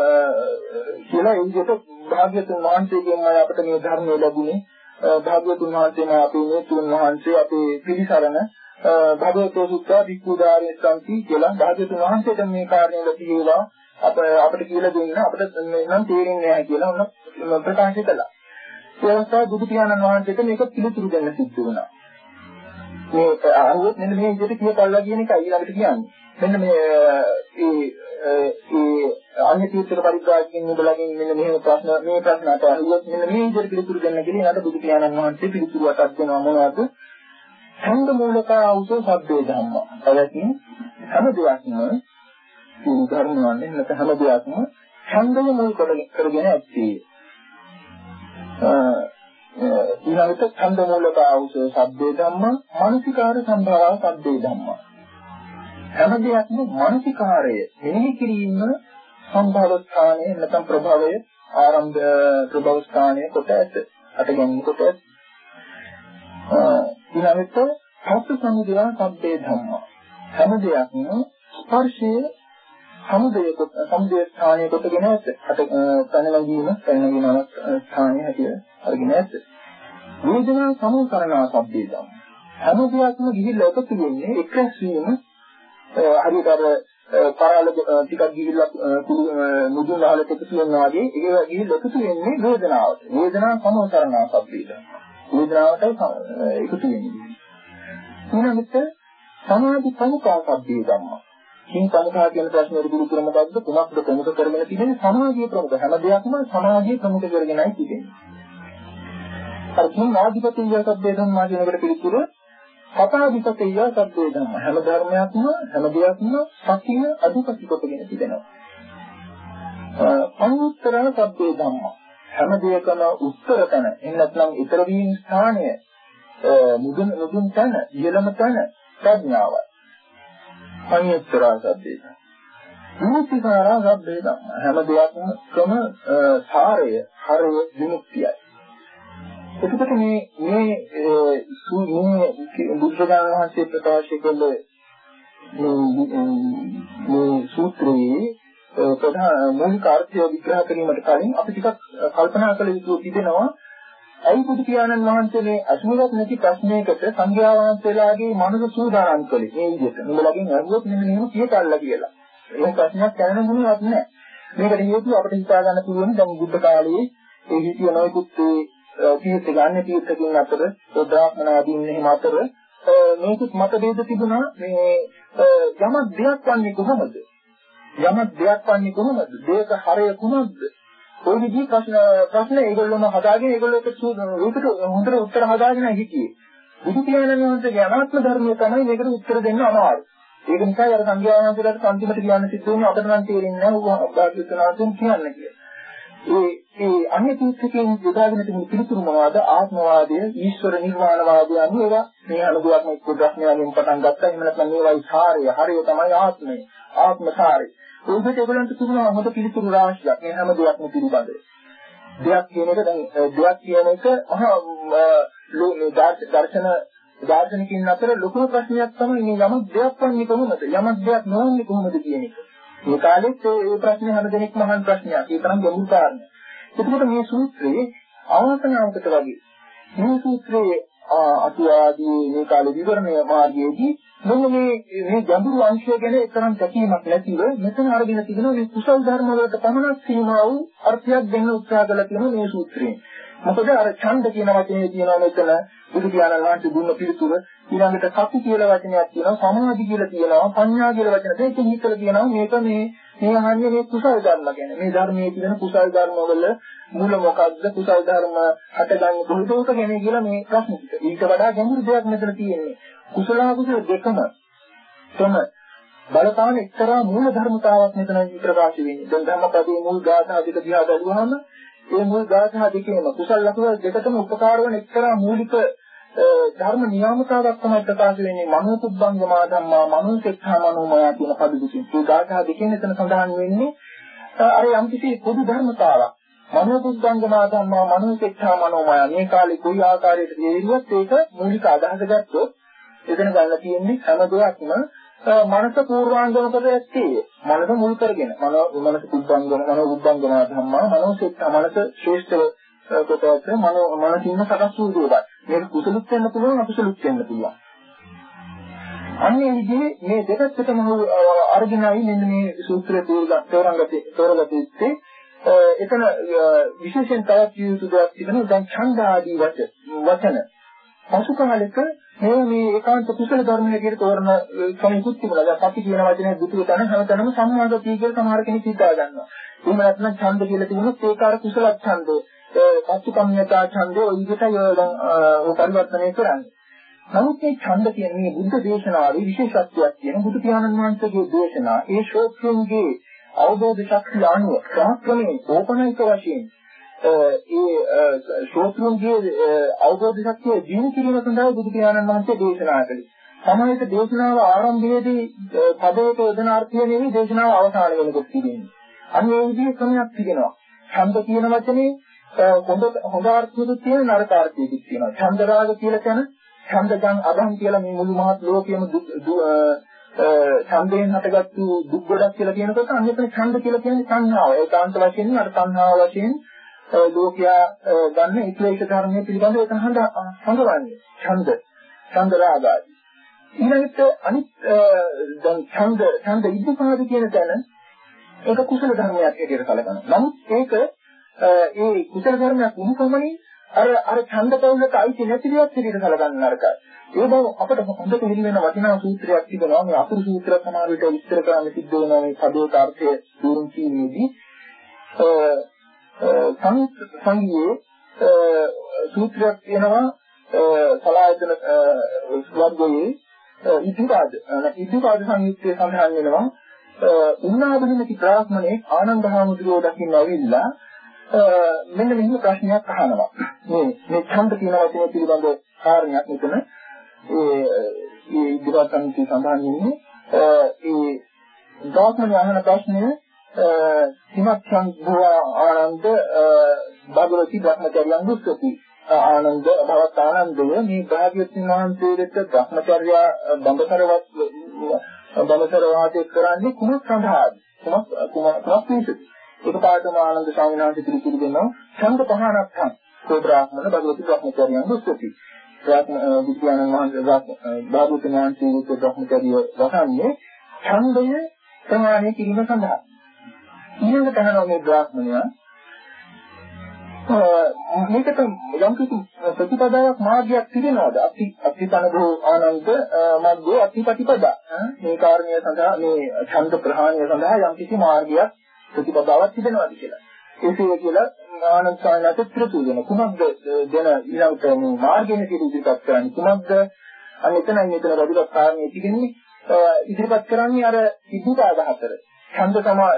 කියලා ඒ විදිහට භාග්‍යතුන් වහන්සේගෙන් අපිට මේ ධර්මය ලැබුණේ. භාග්‍යතුන් වහන්සේම අපේ මේ තුන් වහන්සේ අපේ පිළිසරණ භගවතෝ සුත්තා වික්ඛුදාරේ සංකී කියලා භාග්‍යතුන් වහන්සේට මේ කාරණේ ලැබීලා අප අපිට කියලා දෙන්න අපිට නම් තේරෙන්නේ නැහැ කියලා ඔන්න ප්‍රකාශ කළා. ඒ අවස්ථාවේ බුදු පියාණන් වහන්සේට මේක පිළිතුරු දෙන්න සිද්ධ වුණා. මේ අහුවොත් මෙන්න මේ විදිහට කියපල්ලා කියන එකයි ඊළඟට කියන්නේ. මෙන්න මේ ඒ ඒ අන්‍ය තීර්ථ පරිග්‍රහයෙන් ඉඳලාගෙන මෙන්න මෙහෙම ප්‍රශ්න මේ ප්‍රශ්නට අහුවොත් මෙන්න මේ විදිහට පිළිතුරු දෙන්න කියලා ඊළඟට බුදු පියාණන් වහන්සේ පිළිතුරු අටක් දෙනවා මොනවද? ඡන්ද මූලක අවුසෝ සබ්බේ ධම්මා. එවැනි හැම දෙයක්ම මේ ධර්ම වන්නේ නැත්නම් හැම දෙයක්ම ඡන්දය මුල් කරගෙන ඇත්තේ. ඊළඟට ඡන්ද මූලක ආවුස සබ්බේ ධම්ම මානසිකාර සම්භාව සබ්බේ ධම්ම. හැම දෙයක්ම මානසිකාරය මෙනෙහි කිරීම සම්භව ස්ථානයේ නැත්නම් ප්‍රභවය ආරම්භ ප්‍රභව ස්ථානයේ කොට ඇත අටගැන්වීම කොට ඇත. ඊළඟට සත්‍ය සමුදය සබ්බේ ධම්ම. හැම දෙයක්ම ස්පර්ශයේ සමුදය සමුදය ස්ථානය කොටගෙන ඇත. අට තනලගීම තනලගීම ස්ථානය හැටියට අරගෙන ඇත. වේදනා සමුකරණා සබ්බේ ධම්ම. හැම දෙයක්ම ගිහිල්ලා එකතු වෙන්නේ එක්රැස් වීම හරියට අර පරාල ටිකක් ගිහිල්ලා මුදුන් වහලට එකතු වෙනවා වගේ ඒක ගිහිල්ලා එකතු වෙන්නේ වේදනාවට. වේදනා සමුකරණා සබ්බේ ධම්ම. වේදනාවට එකතු වෙන්නේ. ඊළඟට සමාධි සමුකා සබ්බේ ධම්ම. කිං සමුඛා කියන ප්‍රශ්නෙට පිළිතුර මොකද්ද? කුමක්ද ප්‍රමුඛ කරගෙන තිබෙන්නේ? සමාධිය ප්‍රමුඛ. හැම දෙයක්ම සමාධිය ප්‍රමුඛ කරගෙනයි තිබෙන්නේ. අර කිං ආධිපතිය සබ්බේ ධම්මා කියන එකට පිළිතුර සතාධිපතිය සබ්බේ ධම්ම. හැම ධර්මයක්ම හැම දෙයක්ම සතිය අධිපති කොටගෙන තිබෙනවා. අනුත්තර සබ්බේ ධම්ම. හැම දෙයකම උත්තර තැන. එහෙම නැත්නම් ඊතර වීම ස්ථානය මුදුන් මුදුන් තැන, ඉහළම තැන ප්‍රඥාවයි. සංයුක්තරා සබ්බේ විමුක්තිකාරා සබ්බේ ධම්ම. හැම දෙයක්ම ක්‍රම සාරය හරය විමුක්තියයි. එතකොට මේ මේ මේ බුද්ධඝාන වහන්සේ ප්‍රකාශ කළ මේ සූත්‍රයේ ප්‍රධාන මූලික අර්ථය විග්‍රහ කිරීමට කලින් අපි ටිකක් කල්පනා කළ යුතු තිබෙනවා ඇයි බුදු පියාණන් වහන්සේ මේ අසුරක් නැති ප්‍රශ්නයකට සංඝයා වහන්සේලාගේ මනස සූදානම් කළේ මේ විදිහට. නුඹලගෙන් අහුවොත් මෙන්න මෙහෙම කියතල්ලා කියලා. ඒ ප්‍රශ්නයක් කරන්න මොනවත් නැහැ. මේකට හේතුව අපිට හිතා ගන්න පුළුවන් දැන් බුද්ධ කාලයේ ඒ හිතිය නොයෙකුත් ඒ තීර්ථ ගන්න තීර්ථකින් අතර සෝදාත්මන ආදීන් එහෙම අතර මේකත් මතභේද තිබුණා මේ යමක් දෙයක් වන්නේ කොහොමද? යමක් දෙයක් වන්නේ කොහොමද? දෙයක හරය කුමක්ද? ওই විදිහේ ප්‍රශ්න ප්‍රශ්න ඒගොල්ලෝම හදාගෙන ඒගොල්ලෝ එක ඒකට හොඳට උත්තර හදාගෙන හිටියේ. බුදු පියාණන් වහන්සේගේ අනාත්ම ධර්මය තමයි මේකට උත්තර දෙන්න අමාරු. ඒක නිසා අර සංඝයා වහන්සේලාට අන්තිමට කියන්න සිද්ධ වුණේ අපිට නම් තේරෙන්නේ නැහැ උපාධිත්වනාතුන් කියන්න කියලා. ඒ ඒ අන්‍ය තීර්ථකයන් යොදාගෙන තිබුණු පිළිතුරු මොනවාද? ආත්මවාදය, ඊශ්වර නිර්වාණවාදය අනුව ඒවා මේ අනුගතම එක්ක ප්‍රශ්නයෙන් පටන් ගත්තා. එහෙම නැත්නම් මේවායි සාරය, හරය තමයි ආත්මය. ආත්ම සාරය. ඒකට ඒගොල්ලන්ට තිබුණා හොඳ පිළිතුරු රාශියක්. මේ හැම දෙයක්ම පිළිබඳව. දෙයක් කියන එක දැන් දෙයක් කියන එක මේ දර්ශන දාර්ශනිකින් අතර ලොකුම ප්‍රශ්නයක් තමයි මේ යමක් දෙයක් වන්නේ කොහොමද යමක් දෙයක් නොවන්නේ කොහොමද කියන එක. මේ කාලෙත් ඒ ප්‍රශ්නේ හැම දෙනෙක්ම අහන ප්‍රශ්නයක්. ඒ තරම් ගැඹුරු කාරණා. එතකොට මේ සූත්‍රයේ අවසනාවකට වගේ මේ සූත්‍රයේ අතුආදී මේ කාලේ විවරණය මාර්ගයේදී මෙන්න මේ මේ ගැඹුරු අංශය ගැන තරම් දැකීමක් නැතිව මෙතන අරගෙන තිබෙනවා මේ කුසල් ධර්ම වලට පමණක් සීමා වූ අර්ථයක් දෙන්න උත්සාහ කළා කියන මේ සූත්‍රයෙන්. මොකද අර ඡන්ද කියන වචනේ තියෙනවා මෙතන බුදු පියාණන් වහන්සේ දුන්න පිළිතුර ඊළඟට සති කියලා වචනයක් තියෙනවා සමාධි කියලා තියෙනවා පඤ්ඤා කියලා වචන දෙකක් හිතලා තියෙනවා මේක මේ මේ අහන්නේ මේ කුසල් ධර්ම ගැන. මේ ධර්මයේ තියෙන කුසල් ධර්ම වල මූල මොකක්ද කුසල් ධර්ම හටගන්නේ කොහොමද ගැන කියලා මේ ප්‍රශ්න ටික. ඊට වඩා ගැඹුරු දෙයක් මෙතන තියෙන්නේ. කුසල අකුසල දෙකම තම බලපාන එක්තරා මූල ධර්මතාවක් මෙතන ප්‍රකාශ වෙන්නේ. දැන් ධම්මපදයේ මූල ගාථා දෙක දිහා බලුවාම ඒ මුල් ගාථා දෙකේම කුසල අකුසල දෙකටම උපකාර වන එක්තරා මූලික ධර්ම නියාමතාවක් තමයි ප්‍රකාශ වෙන්නේ මනෝපුබ්බංගමා ධම්මා මනෝසෙක්ඛා මනෝමය කියන පද දෙකෙන්. ඒ ගාථා දෙකෙන් එතන සඳහන් වෙන්නේ අර යම්කිසි පොදු ධර්මතාවක්. මනෝපුබ්බංගමා ධම්මා මනෝසෙක්ඛා මනෝමය මේ කාලේ කොයි ආකාරයකට දෙවියොත් ඒක මූලික අදහස ගත්තොත් එතන ගන්න තියෙන්නේ හැම දෙයක්ම මනස පූර්වාංගම කර ඇත්තේ මනස මුල් කරගෙන මනෝ මනස පුබ්බංගම මනෝ පුබ්බංගම ධම්මා මනෝසෙක්ඛා මනස ශ්‍රේෂ්ඨ කොටස මනෝ මනසින්ම සකස් වූ දේවල් මේක කුසලුත් වෙන්න පුළුවන් අකුසලුත් වෙන්න පුළුවන්. අන්නේ විදිහේ මේ දෙකත්තටම අර්ජුනයි මෙන්න මේ සූත්‍රය තෝරගත්තේ තෝරගත්තේ එතන විශේෂයෙන් තවත් යුතු දෙයක් තිබෙනවා දැන් ඡන්ද ආදී වචන පසු කාලෙක මේ මේ ඒකාන්ත කුසල ධර්ම හැටියට තෝරන කෙනෙකුත් තිබුණා. දැන් අපි කියන වචනේ දුතු තන හැමතැනම සම්මාදතිය කියලා සමහර කෙනෙක් හිතා ගන්නවා. එහෙම නැත්නම් ඡන්ද කියලා තිබුණොත් ඒක අර කුසල ඡන්දේ පස්චුකම්මිතා ඡන්දේ ඔය විදිහටයි ඔය පරිවර්තනය කරන්නේ. නමුත් මේ ඡන්ද කියන්නේ මේ බුද්ධ දේශනාවේ විශේෂත්වයක් කියන බුදු පියාණන් වහන්සේගේ දේශනා ඒ ශ්‍රෝත්‍රුන්ගේ අවබෝධ ශක්තිය අනුව සාක්‍රමයේ ඕපනයික වශයෙන් ඒ ශ්‍රෝත්‍රුන්ගේ අවබෝධ ශක්තිය දිනු කිරීම සඳහා බුදු පියාණන් වහන්සේ දේශනා කළේ. සමහරවිට දේශනාව ආරම්භයේදී පදයක යොදන අර්ථය නෙවෙයි දේශනාව අවසාන වෙනකොට තිබෙන්නේ. අන්න ඒ විදිහේ ක්‍රමයක් තිබෙනවා. ඡන්ද කියන වචනේ හොඳ හොඳ අර්ථයකුත් තියෙන නරක අර්ථයකුත් තියෙනවා. ඡන්දරාග කියලා කියන ඡන්දයන් අදන් කියලා මේ මුළු මහත් ලෝකයේම ඡන්දයෙන් හටගත්තු දුක් ගොඩක් කියලා කියනකොට අනිත් ඡන්ද කියලා කියන්නේ සංහාව. ඒකාන්ත වශයෙන් අර සංහාව වශයෙන් ලෝකයා ගන්න ඉක්ලේශ ධර්මයේ පිළිබඳව ඒක හඳවන්නේ. ඡන්ද ඡන්ද රාගාදී. ඊළඟට අනිත් දැන් ඡන්ද ඡන්ද ඉද්ධපාද කියන තැන ඒක කුසල ධර්මයක් හැටියට කලකනවා. නමුත් ඒක ඒ කුසල ධර්මයක් වුණුකමනේ අර අර ඡන්ද කවුලට අයිති නැති දෙයක් විදිහට සැලකන්න නරකයි. ඒ බව අපිට හොඳට පිළි වෙන වටිනා සූත්‍රයක් තිබෙනවා. මේ අතුරු සූත්‍ර සමහර විට විස්තර කරන්න සිද්ධ වෙනවා මේ පදේක අර්ථය තේරුම් ගැනීමේදී. සංගීයේ සූත්‍රයක් තියෙනවා සලායතන වර්ගයේ ඉතිපාද ඉතිපාද සංයුක්තයේ සඳහන් වෙනවා උන්නාදෙනකි බ්‍රාහ්මණේ ආනන්ද හාමුදුරුවෝ දකින්න ඇවිල්ලා මෙන්න මෙහෙම ප්‍රශ්නයක් අහනවා. මේ මේ ඡන්ද කියන වචනේ පිළිබඳ කාරණයක් මෙතන. ඒ ඒ ඉදිරියට සඳහන් වෙන්නේ. ඒ ගාථාවේ අහන ප්‍රශ්නය හිමච්ඡන් භව ආනන්ද භගවති බ්‍රහ්මචර්යයන් දුස්සති ආනන්ද භවත් ආනන්දය මේ භාග්‍යවතුන් වහන්සේට බ්‍රහ්මචර්ය බඹකරවත් බඹකර වාසය කරන්නේ කුමක් සඳහාද? කුමක් කුමක් පිණිසද එකපාරටම ආනන්ද ස්වාමීන් වහන්සේ පිළිතුරු දෙනවා ඡන්ද පහනක්ඛම් සෝබ්‍රාහ්මණ භගවති බ්‍රහ්මචර්යයන් දුස්සති. බුදුන් වහන්සේ භාගතුන් වහන්සේ බ්‍රහ්මචර්ය වහන්නේ ඡන්දය ප්‍රමාණය කිරීම සඳහා. ඊළඟට අහනවා මේ බ්‍රාහ්මණයා මේකට යම් කිසි ප්‍රතිපදාවක් මාර්ගයක් තිබෙනවද? අපි අත්‍යතනෝ ආනන්ද මග්ගෝ අත්‍යපටිපදා. මේ කාරණය සඳහා මේ ඡන්ද ප්‍රහාණය සඳහා යම් කිසි මාර්ගයක් ප්‍රතිපදාවක් තිබෙනවාද කියලා. ඒකේ කියලා ආනන්ද සායනත ත්‍රිතු දෙන කුමක්ද දෙන ඊළඟට මේ මාර්ගයෙන් ඉදිරිපත් කරන්නේ කුමක්ද? අන්න එතනයි මෙතන වැඩිපුර කාරණේ තිබෙන්නේ ඉදිරිපත් කරන්නේ අර ඉදිපාද හතර. ඡන්ද සමා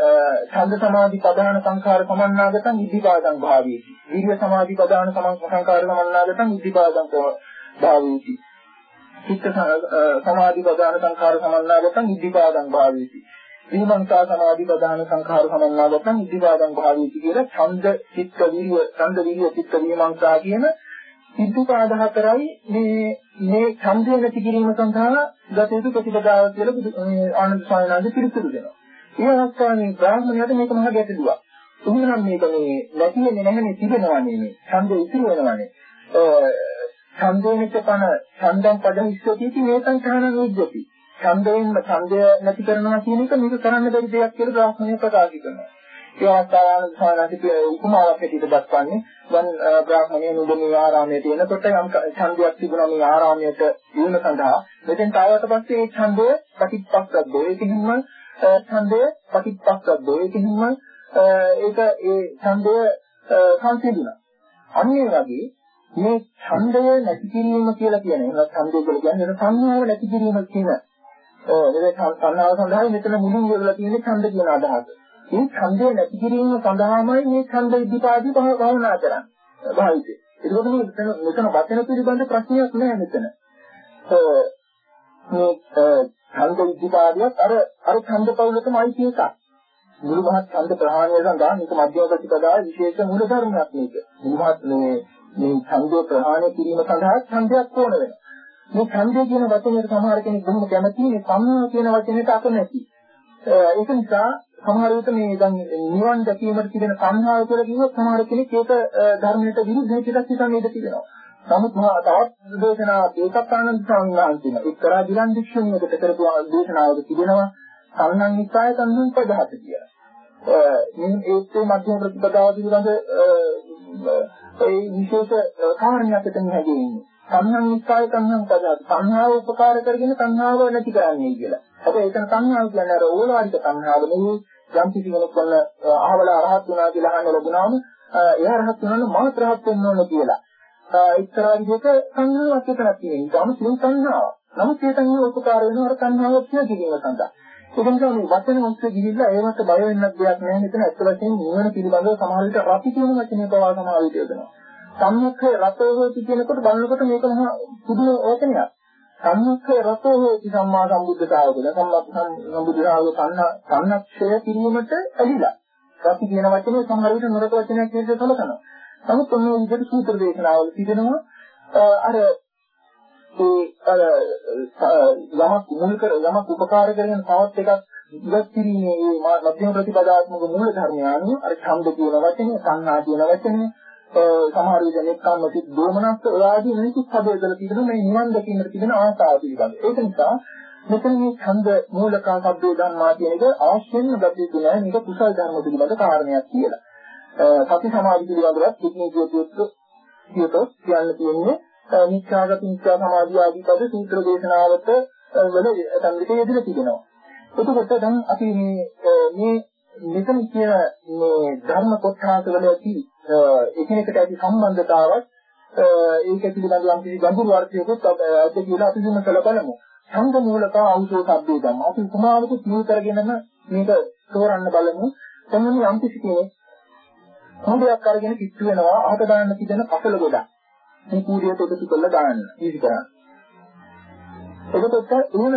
ඡන්ද සමාධි ප්‍රධාන සංඛාර සමන්නාගතං ඉදිපාදං භාවේති. විරිය සමාධි ප්‍රධාන සංඛාර සමන්නාගතං ඉදිපාදං භාවේති. චිත්ත සමාධි ප්‍රධාන සංඛාර සමන්නාගතං ඉදිපාදං භාවේති. විමංසා සමාධි ප්‍රධාන සංඛාර සමන්නාගතං ඉදිවාදං භාවීති කියලා ඡන්ද චිත්ත විරිය ඡන්ද විරිය චිත්ත විමංසා කියන ඉදුපාද හතරයි මේ මේ ඡන්දය නැති කිරීම සඳහා ගත යුතු ප්‍රතිපදාව කියලා බුදු ආනන්ද ස්වාමීන් වහන්සේ පිළිතුරු දෙනවා. ඒ අවස්ථාවේ බ්‍රාහ්මණයාට මේක මහ ගැටලුවක්. එහෙනම් මේක මේ නැති වෙන්නේ නැහැනේ තිබෙනවනේ මේ ඡන්දය ඉතිරි වෙනවනේ. ඡන්දේනික පන ඡන්දම් පදහිස්සති මේකන් කහන නිද්දති. ඡන්දයෙන්ම ඡන්දය නැති කරනවා කියන එක මේක කරන්න බැරි දෙයක් කියලා බ්‍රාහ්මණය ප්‍රකාශ කරනවා. ඒ අවස්ථාවන සානාසික උපමාවක් හැටියට දක්වන්නේ දැන් බ්‍රාහ්මණය නුඹේ ආරාමයේ තියෙනකොට යම් ඡන්දයක් තිබුණා මේ ආරාමයට දිනන සඳහා මෙතෙන් ආවට පස්සේ ඒ ඡන්දය ප්‍රතිපක්ෂද්දෝ ඒකින්ම ඡන්දය ප්‍රතිපක්ෂද්දෝ ඒකින්ම ඒක ඒ ඡන්දය සංසිඳුණා. අන්න ඒ වගේ මේ ඡන්දය නැති කිරීම කියලා කියන්නේ එහෙනම් ඡන්දය කියලා කියන්නේ සංඥාව නැති කිරීම කියන ඒ සංඥාව සඳහා මෙතන මුලින් කියලා තියෙන්නේ ඡන්ද කියන අදහස. මේ ඡන්දය නැති කිරීම සඳහාමයි මේ ඡන්ද ඉදිපාදී භාවනා කරන්නේ. භාවිතේ. ඒකෝට මේ මෙතන මෙතන වචන පිළිබඳ ප්‍රශ්නයක් නෑ මෙතන. මේ ඡන්ද ඉදිපාදියත් අර අර ඡන්ද පවුලටමයි කියක. මුළු මහත් ඡන්ද ප්‍රහාණය සඳහා මේක මධ්‍යම ප්‍රතිපදාවේ විශේෂ මූල ධර්මයක් මේක. මුළු මහත් මේ මේ ඡන්දය ප්‍රහාණය කිරීම සඳහා ඡන්දයක් ඕන වෙනවා. මේ ඡන්දය කියන වචනයට සමහර කෙනෙක් බොහොම කැමති මේ සම්මා කියන වචනයට අකමැති. ඒක නිසා සමහර විට මේ දැන් නිවන් දැකීමට තිබෙන සංහාව කියලා කිව්වොත් සමහර කෙනෙක් ඒක ධර්මයට විරුද්ධ කියලා හිතන්නේ ඉඳ තිබෙනවා. නමුත් මහා තවත් දේශනාවක් ඒකත් ආනන්ද ස්වාමීන් වහන්සේ එක්තරා දිලන් දික්ෂුණියකට කරපු දේශනාවක තිබෙනවා සම්නං නිකාය සම්නුම් පදහත කියලා. මේ ඒකේ මධ්‍යම ප්‍රතිපදාව පිළිබඳ ඒ විශේෂ කාරණයක් එතන හැදෙන්නේ. සංහං නිකාය සංහං පදහත. සංහාව උපකාර කරගෙන සංහාව නැති කරන්නේ කියලා. හැබැයි එතන සංහාව කියන්නේ අර ඕලාරික සංහාව නෙවෙයි යම් කිසි කෙනෙක් වල අහවල අරහත් වුණා කියලා අහන්න ලැබුණාම එයා රහත් වෙනවනම් මාත් රහත් වෙන්න ඕන කියලා. එක්තරා විදිහක සංහාවක් එතනක් තියෙනවා. ඊටම සිං සංහාව. නමුත් ඒ සංහාව උපකාර වෙනවා අර සංහාව කියලා කිරීම සඳහා. ඒ නිසා මේ වචන ඔස්සේ ගිහිල්ලා ඒවට බය වෙන්නක් දෙයක් නැහැ මෙතන ඇත්ත වශයෙන්ම නිවන පිළිබඳව සමහර විට රති කියන වචනේ පවා සමහර විට යොදනවා. සම්මුඛ රතෝ හොති කියනකොට බලනකොට මේක මහා පුදුම වචනයක්. සම්මුඛ රතෝ හොති සම්මා සම්බුද්ධ ශාවකල සම්මා සම්බුද්ධ ශාවක සම්නක්ෂය කිරීමට ඇලිලා. රති කියන වචනේ සමහර විට නරක වචනයක් විදිහට සලකනවා. නමුත් ඔන්න ඔය විදිහට සූත්‍ර දේශනාවල තිබෙනවා අර ඒ යමක් මුල් කර යමක් උපකාර කරගෙන තවත් එකක් ඉවත් කිරීමේ මේ මධ්‍යම ප්‍රතිපදාත්මක මූල ධර්මය අනුව අර ඡන්ද කියන වචනේ සංහා කියන වචනේ සමහර විට නෙක්ඛම්ම සිත් දෝමනස්ස ඔයාදී මිනිසුත් හදවතල තියෙන මේ නිවන් දකින්නට තියෙන ආශාව පිළිබඳ. ඒක නිසා මෙතන මේ ඡන්ද මූලකා සබ්දේ ධර්මා කියන එක අවශ්‍යම ගතිය තුනයි මේක කුසල් ධර්ම පිළිබඳ කාරණයක් කියලා. සති සමාධි පිළිබඳවත් කිත්නේ කියතුත් කියතොත් කියන්න තියෙන්නේ මිච්ඡාගත මිච්ඡා සමාධිය ආදී පද සූත්‍ර දේශනාවට වල සංවිත යෙදලා තිබෙනවා. එතකොට දැන් අපි මේ මේ මෙතන කියන මේ ධර්ම කොටස වල ඇති එකිනෙකට ඇති සම්බන්ධතාවක් ඒක පිළිබඳව යම් කිසි ගැඹුරු අර්ථයකට අද කියලා අපි දින කළ බලමු. ඡන්ද මූලක ආවුසෝ සබ්දේ ධම්ම. අපි උපමාවක සිහි කරගෙනම මේක තෝරන්න බලමු. එතනම යම් කිසි කෙනෙක් හොඳයක් අරගෙන පිටු වෙනවා අහක දාන්න තිබෙන කසල ගොඩක්. මේ කූඩියට එකතු කරලා දාන්න. ඊසි කරන්න. එතකොට එහෙම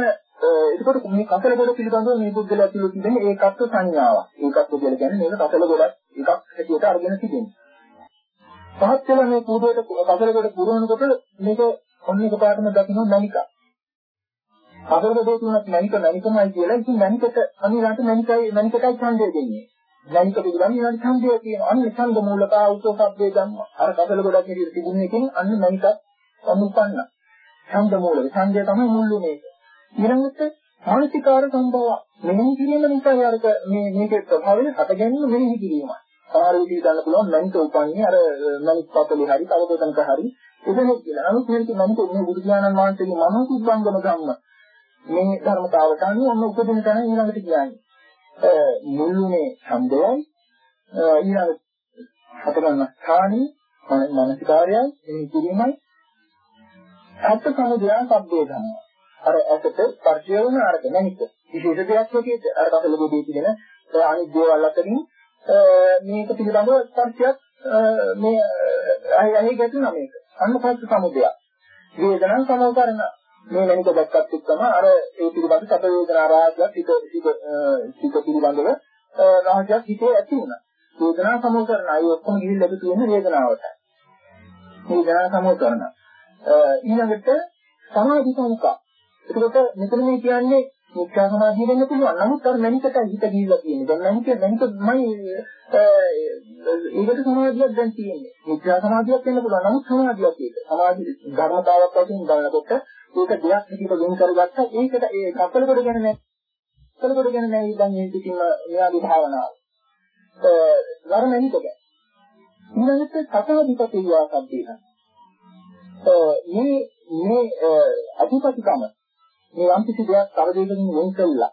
එතකොට මේ කසල ගොඩ පිළිබඳව මේ බුද්ධල ඇතුළේ තිබෙන ඒකත්ව සංඥාවක්. ඒකත්ව කියලා කියන්නේ මේක කසල ගොඩක් එකක් හැටියට අරගෙන තිබෙනවා. පහත් වෙලා මේ කූඩුවට කසල ගොඩ පුරවනකොට මේක ඔන්න එක පාටම දකින්න මණික. කසල ගොඩේ තුනක් මණික මණිකමයි කියලා ඉතින් මණිකට අනිවාර්ය මණිකයි මණිකටයි ඡන්දය දෙන්නේ. මණික පිළිබඳව ඊළඟ ඡන්දය කියන අන්න ඡන්ද මූලකා උසෝ සබ්බේ ධම්ම. අර කසල ගොඩක් හැටියට තිබුණ එකෙන් අන්න මණිකත් සම්පන්න. ඡන්ද මූලක ඡන්දය තමයි මුල්ුනේ. ඊළඟට මානසිකාර සම්භව මෙනෙහි කිරීම නිසා අරක මේ මේකේ ප්‍රභාවය හට ගැනීම මෙනෙහි කිරීමයි. සමහර විදිහට ගන්න පුළුවන් මනික උපන්නේ අර මනික පතලේ හරි තවදොතනක හරි එදෙනෙක් කියලා. නමුත් මේක මනික මේ බුදු දානන් වහන්සේගේ මනෝසුද්ධංගම ධම්ම මේ ධර්මතාවට අනුව ඔන්න උපදින තැන ඊළඟට කියන්නේ. මුල්ුනේ ඡන්දයයි ඊළඟ හතරන ස්ථානී මානසිකාරයයි මෙනෙහි කිරීමයි අත් සමුදය සබ්දේ ධම්ම. අර ඇසට ස්පර්ශය වුණ අරක නැනික. විශේෂ දෙයක් හැටියට අර කසල ගොඩේ තියෙන අනිත් දේවල් අතරින් මේක පිළිබඳව ස්පර්ශයක් මේ අහි අහි ගැටුණා මේක. අන්න පස්ස සමුදය. වේදනං සමෝකරණ මේ නැනික දැක්කත් එක්කම අර ඒ පිළිබඳ සැප වේදනා රාගයක් හිත හිත හිත පිළිබඳව රාගයක් හිතේ ඇති වුණා. වේදනා සමෝකරණ අය ඔක්කොම ගිහිල්ලා ලැබු තියෙන වේදනාවට. මේ ජන සමෝකරණ. ඊළඟට සමාධි සංකා. එතකොට මෙතන මේ කියන්නේ මිත්‍යා සමාධිය වෙන්න පුළුවන්. නමුත් අර මනිකට හිත ගිහිල්ලා තියෙන්නේ. දැන් මනික මනිකමයි ඒකට සමාධියක් දැන් තියෙන්නේ. මිත්‍යා සමාධියක් වෙන්න පුළුවන්. නමුත් සමාධියක් ඒක. සමාධි ධර්මතාවක් වශයෙන් බලනකොට ඒක දෙයක් විදිහට වෙන් කරගත්තා. ඒකට ඒ කපල කොට ගැන නැහැ. කපල කොට ගැන නැහැ. දැන් මේ පිටින් මෙයාගේ භාවනාව. ධර්මනිකක. ඊළඟට සතාධිපති වාසබ්දේන. මේ මේ අධිපතිකම මේ යම් කිසි දෙයක් තව දෙයකින් වෙන් කළා.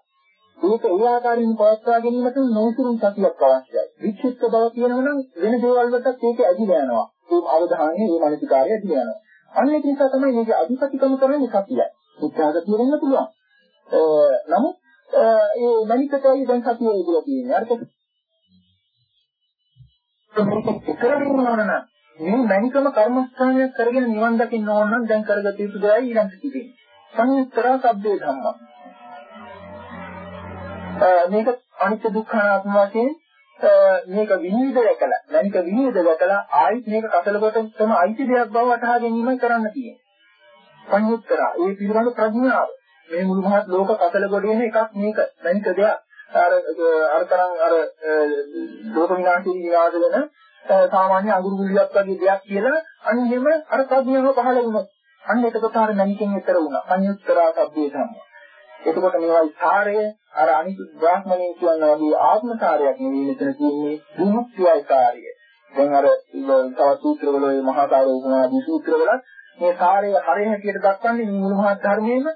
ඒක ඒ ආකාරයෙන් පවත්වා ගැනීමට නොසිරුම් සතියක් අවශ්‍යයි. වික්ෂිප්ත බව කියනවා නම් වෙන දේවල් වලටත් ඒක ඇදිලා යනවා. ඒ අවධානය, ඒ මානසිකාරය ඇදිලා යනවා. අන්න ඒක නිසා තමයි මේක අධිපතිකම කරන්නේ සතියයි. උත්සාහක තියෙන්න පුළුවන්. නමුත් ඒ මනිකටයි දැන් සතිය ඉදලා තියෙන්නේ. අර මේක කරගෙන යනවා මේ මනිකම කර්මස්ථානයක් කරගෙන නිවන් දකින්න ඕන නම් දැන් කරගත යුතු දෙයයි ඊළඟට තියෙන්නේ. සංයුක්තරා සබ්බේ ධම්මා. මේක අනිත්‍ය දුක්ඛ අනාත්ම වශයෙන් මේක විනිවිද දැකලා මනික විනිවිද දැකලා ආයිත් මේක කසල කොටම අයිති දෙයක් බව වටහා ගැනීම කරන්න තියෙනවා. සංයුක්තරා ඒ පිළිබඳ ප්‍රඥාව මේ මුළු මහත් ලෝක කසල කොටගෙන එකක් මේක මනික දෙයක්. අර අර තරම් අර ලෝක විනාශී විනාශ වෙන සාමාන්‍ය අඟුරු ගුලියක් වගේ දෙයක් කියලා අන්න එහෙම අර ප්‍රඥාව පහළ වුණොත් අන්න එතකොට අර මනිකෙන් ඈතර වුණා. සංයුක්තරා සබ්බේ ධම්ම. එතකොට මේවයි සාරය අර අනිත් බ්‍රාහ්මණය කියන වගේ ආත්ම සාරයක් නෙවෙයි මෙතන තියෙන්නේ විමුක්තියයි කාර්යය. දැන් අර තවත් සූත්‍රවල ඔය මහා කාරෝපමාදී සූත්‍රවල මේ සාරය හරිය හැටියට දක්වන්නේ මේ මුළු මහත් ධර්මයේම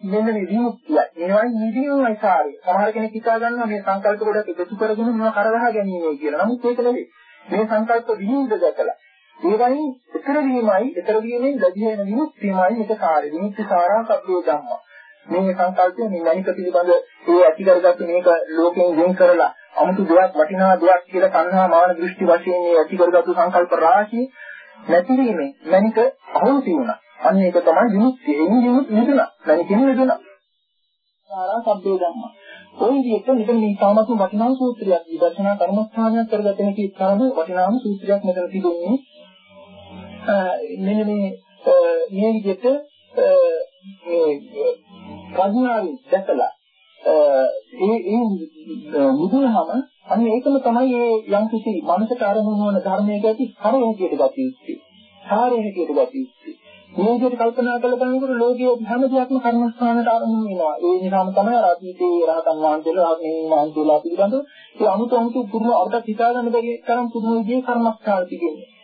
මෙන්න මේ විමුක්තිය. මේවයි නිදීමයි සාරය. සමහර කෙනෙක් හිතා ගන්නවා මේ සංකල්ප ගොඩක් එකතු කරගෙන මේවා කරවහ ගැනීමයි කියලා. නමුත් ඒක නෙවෙයි. මේ සංකල්ප විහිඳ දැකලා ඒවයින් ඊතර වීමයි ඊතර වීමෙන් ලැබිය යන විමුක්තියමයි මේක කාර්ය විමුක්ති සාරා සබ්බෝ ධම්මා මේ සංකල්පය මේ මනික පිළිබඳ ඒ ඇති කරගත්තු මේක ලෝකයෙන් වෙන් කරලා 아무තු දෙයක් වටිනා දෙයක් කියලා සංහා මාන දෘෂ්ටි වශයෙන් මේ ඇති කරගත්තු සංකල්ප රාශිය නැතිවීමෙන් මනික අහුති වුණා. අන්න ඒක තමයි විමුක්තිය. එන්නේ විමුක්තිය නෙදුණා. මනිකින් නෙදුණා. සාරා සබ්බේ ධම්මා. ওই විදිහට මෙතන මේ තාමත් වටිනා සූත්‍රයක් විදර්ශනා කර්මස්ථානයක් කරගත හැකි තරම වටිනාම සූත්‍රයක් මෙතන තිබුණේ මෙන්න මේ මේ විදිහට මේ ප්‍රඥාවෙන් දැකලා ඒ ඒ මුදුනහම අන්න ඒකම තමයි මේ යම් කිසි මනසට අරමුණු වන ධර්මයක ඇති හරය හැටියට ගත යුත්තේ. සාරය හැටියට ගත යුත්තේ. මේ විදිහට කල්පනා කළ බලනකොට ලෝකයේ හැම දෙයක්ම කර්මස්ථානට අරමුණු වෙනවා. ඒ නිසාම තමයි අර අතීතයේ රහතන් වහන්සේලා මේ වහන්සේලා පිළිබඳව ඒ අමුතු අමුතු පුදුම අර්ථ හිතා ගන්න බැරි තරම් පුදුම විදිහේ කර්මස්ථාන තිබෙනවා.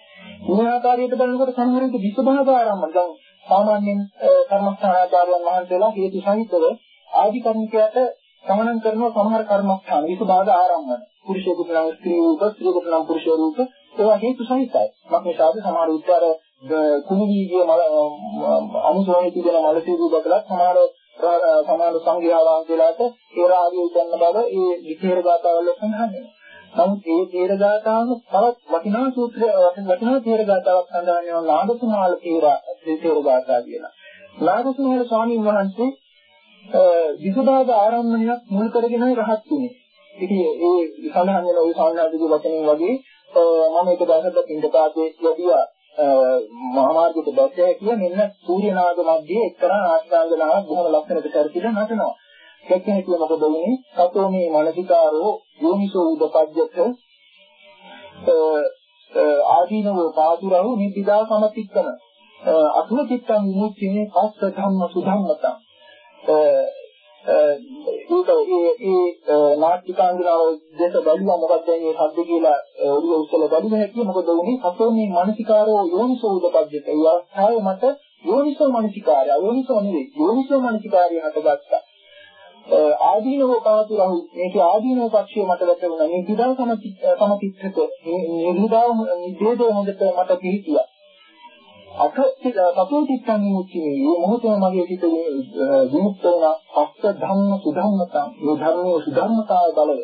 මේ ආකාරයට බලනකොට සමහරවිට විසභාග ආරම්භ දැන් සාමාන්‍යයෙන් කර්මස්ථානාචාර්යයන් වහන්සේලා හේතු සහිතව ආධිකරණිකයට සමනන් කරන සමහර කර්මස්ථාන විසභාග ආරම්භන පුරුෂයෙකුට නම් ස්ත්‍රී රූප ස්ත්‍රීකට නම් පුරුෂ රූප ඒවා හේතු සහිතයි. මක්නිසාද සමහර උත්තර කුණුවීගේ මල අනුසෝණී තිබෙන මල සිරුරු බදලා සමහර සමහර සංඝයා වහන්සේලාට ඒ රාගය උදන්න බව ඒ විචේර ගාතාවල සඳහන් වෙනවා. නමුත් ඒ තේර ගාතාවම තවත් වටිනා සූත්‍රය වටිනා තේර ගාතාවක් සඳහන් වෙනවා නාගසුමාල තේර තේර ගාතාව කියලා. නාගසුමාල ස්වාමීන් වහන්සේ විසුදාග ආරම්භණයක් මුල් කරගෙන රහත් වුණේ. ඉතින් ඒ සඳහන් වෙන ওই සාමාන්‍යදී වචනෙන් වගේ මම ඒක දැනගත්ත පින්දපාතේ යදියා මහා මාර්ගයට දැක්කේ කියලා මෙන්න සූර්යනාග මැද්දේ එක්තරා ආස්වාදනාවක් බොහොම ලස්සනට කරපිට නටනවා. දැක්කේ කිය මොකද වෙන්නේ? සතෝ මේ මානසිකාරෝ යෝනිසෝ උදපජ්ජත ආදීනව පාතුරව නිදිදා සමතික්කන අතුල චිත්තං විමුක්තිනේ පස්ස ධම්ම සුධම්මතං. ඒක ඒ ඒ නාට්‍යිකාංගනාව දෙස බැලුවා මොකක්ද මේ සද්ද කියලා ඔළුව උස්සලා බැලුව හැටි මොකද උනේ සතෝ මේ මානසිකාරෝ යෝනිසෝ උදපජ්ජත. ඒ අවස්ථාවේ මට යෝනිසෝ මානසිකාරය යෝනිසෝ නෙවෙයි යෝනිසෝ මානසිකාරය හටගත්තා. ආදීනව පාතුරහු. මේක ආදීනව පක්ෂිය මට වැටුණා මේ විදා සමතිත්‍රක මේ විදා නිදේද හොඳට මට පිළිතියා අත තතෝ චිත්තං මුච්චේ මේ මොහොතේ මගේ සිත විමුක්ත වුණා. අස්ස ධම්ම සුධම්මතා. මේ ධර්මයේ සුධර්මතාව බලව.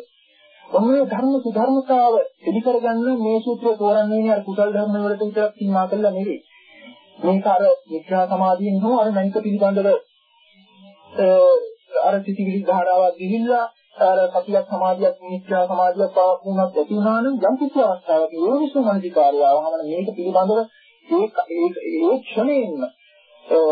ඔන්නේ ධර්ම සුධර්මතාව එලි කරගන්න මේ සූත්‍රය තෝරන්නේ අර කුසල් ධර්ම වලට විතරක් සීමා කළා නෙවෙයි. මේක අර විද්‍යා සමාධියෙන් හෝ අර මනික පිළිබඳව අර සිතිවිලි ධාරාවක් ගිහිල්ලා අර සතියක් සමාධියක් මිත්‍යා සමාධියක් වුණත් ඇති වුණා නම් යම් කිසි අවස්ථාවක යෝනිසෝ මනසිකාරය ආවම මේක පිළිබඳව ඒ ඒ ක්ෂණයෙන්ම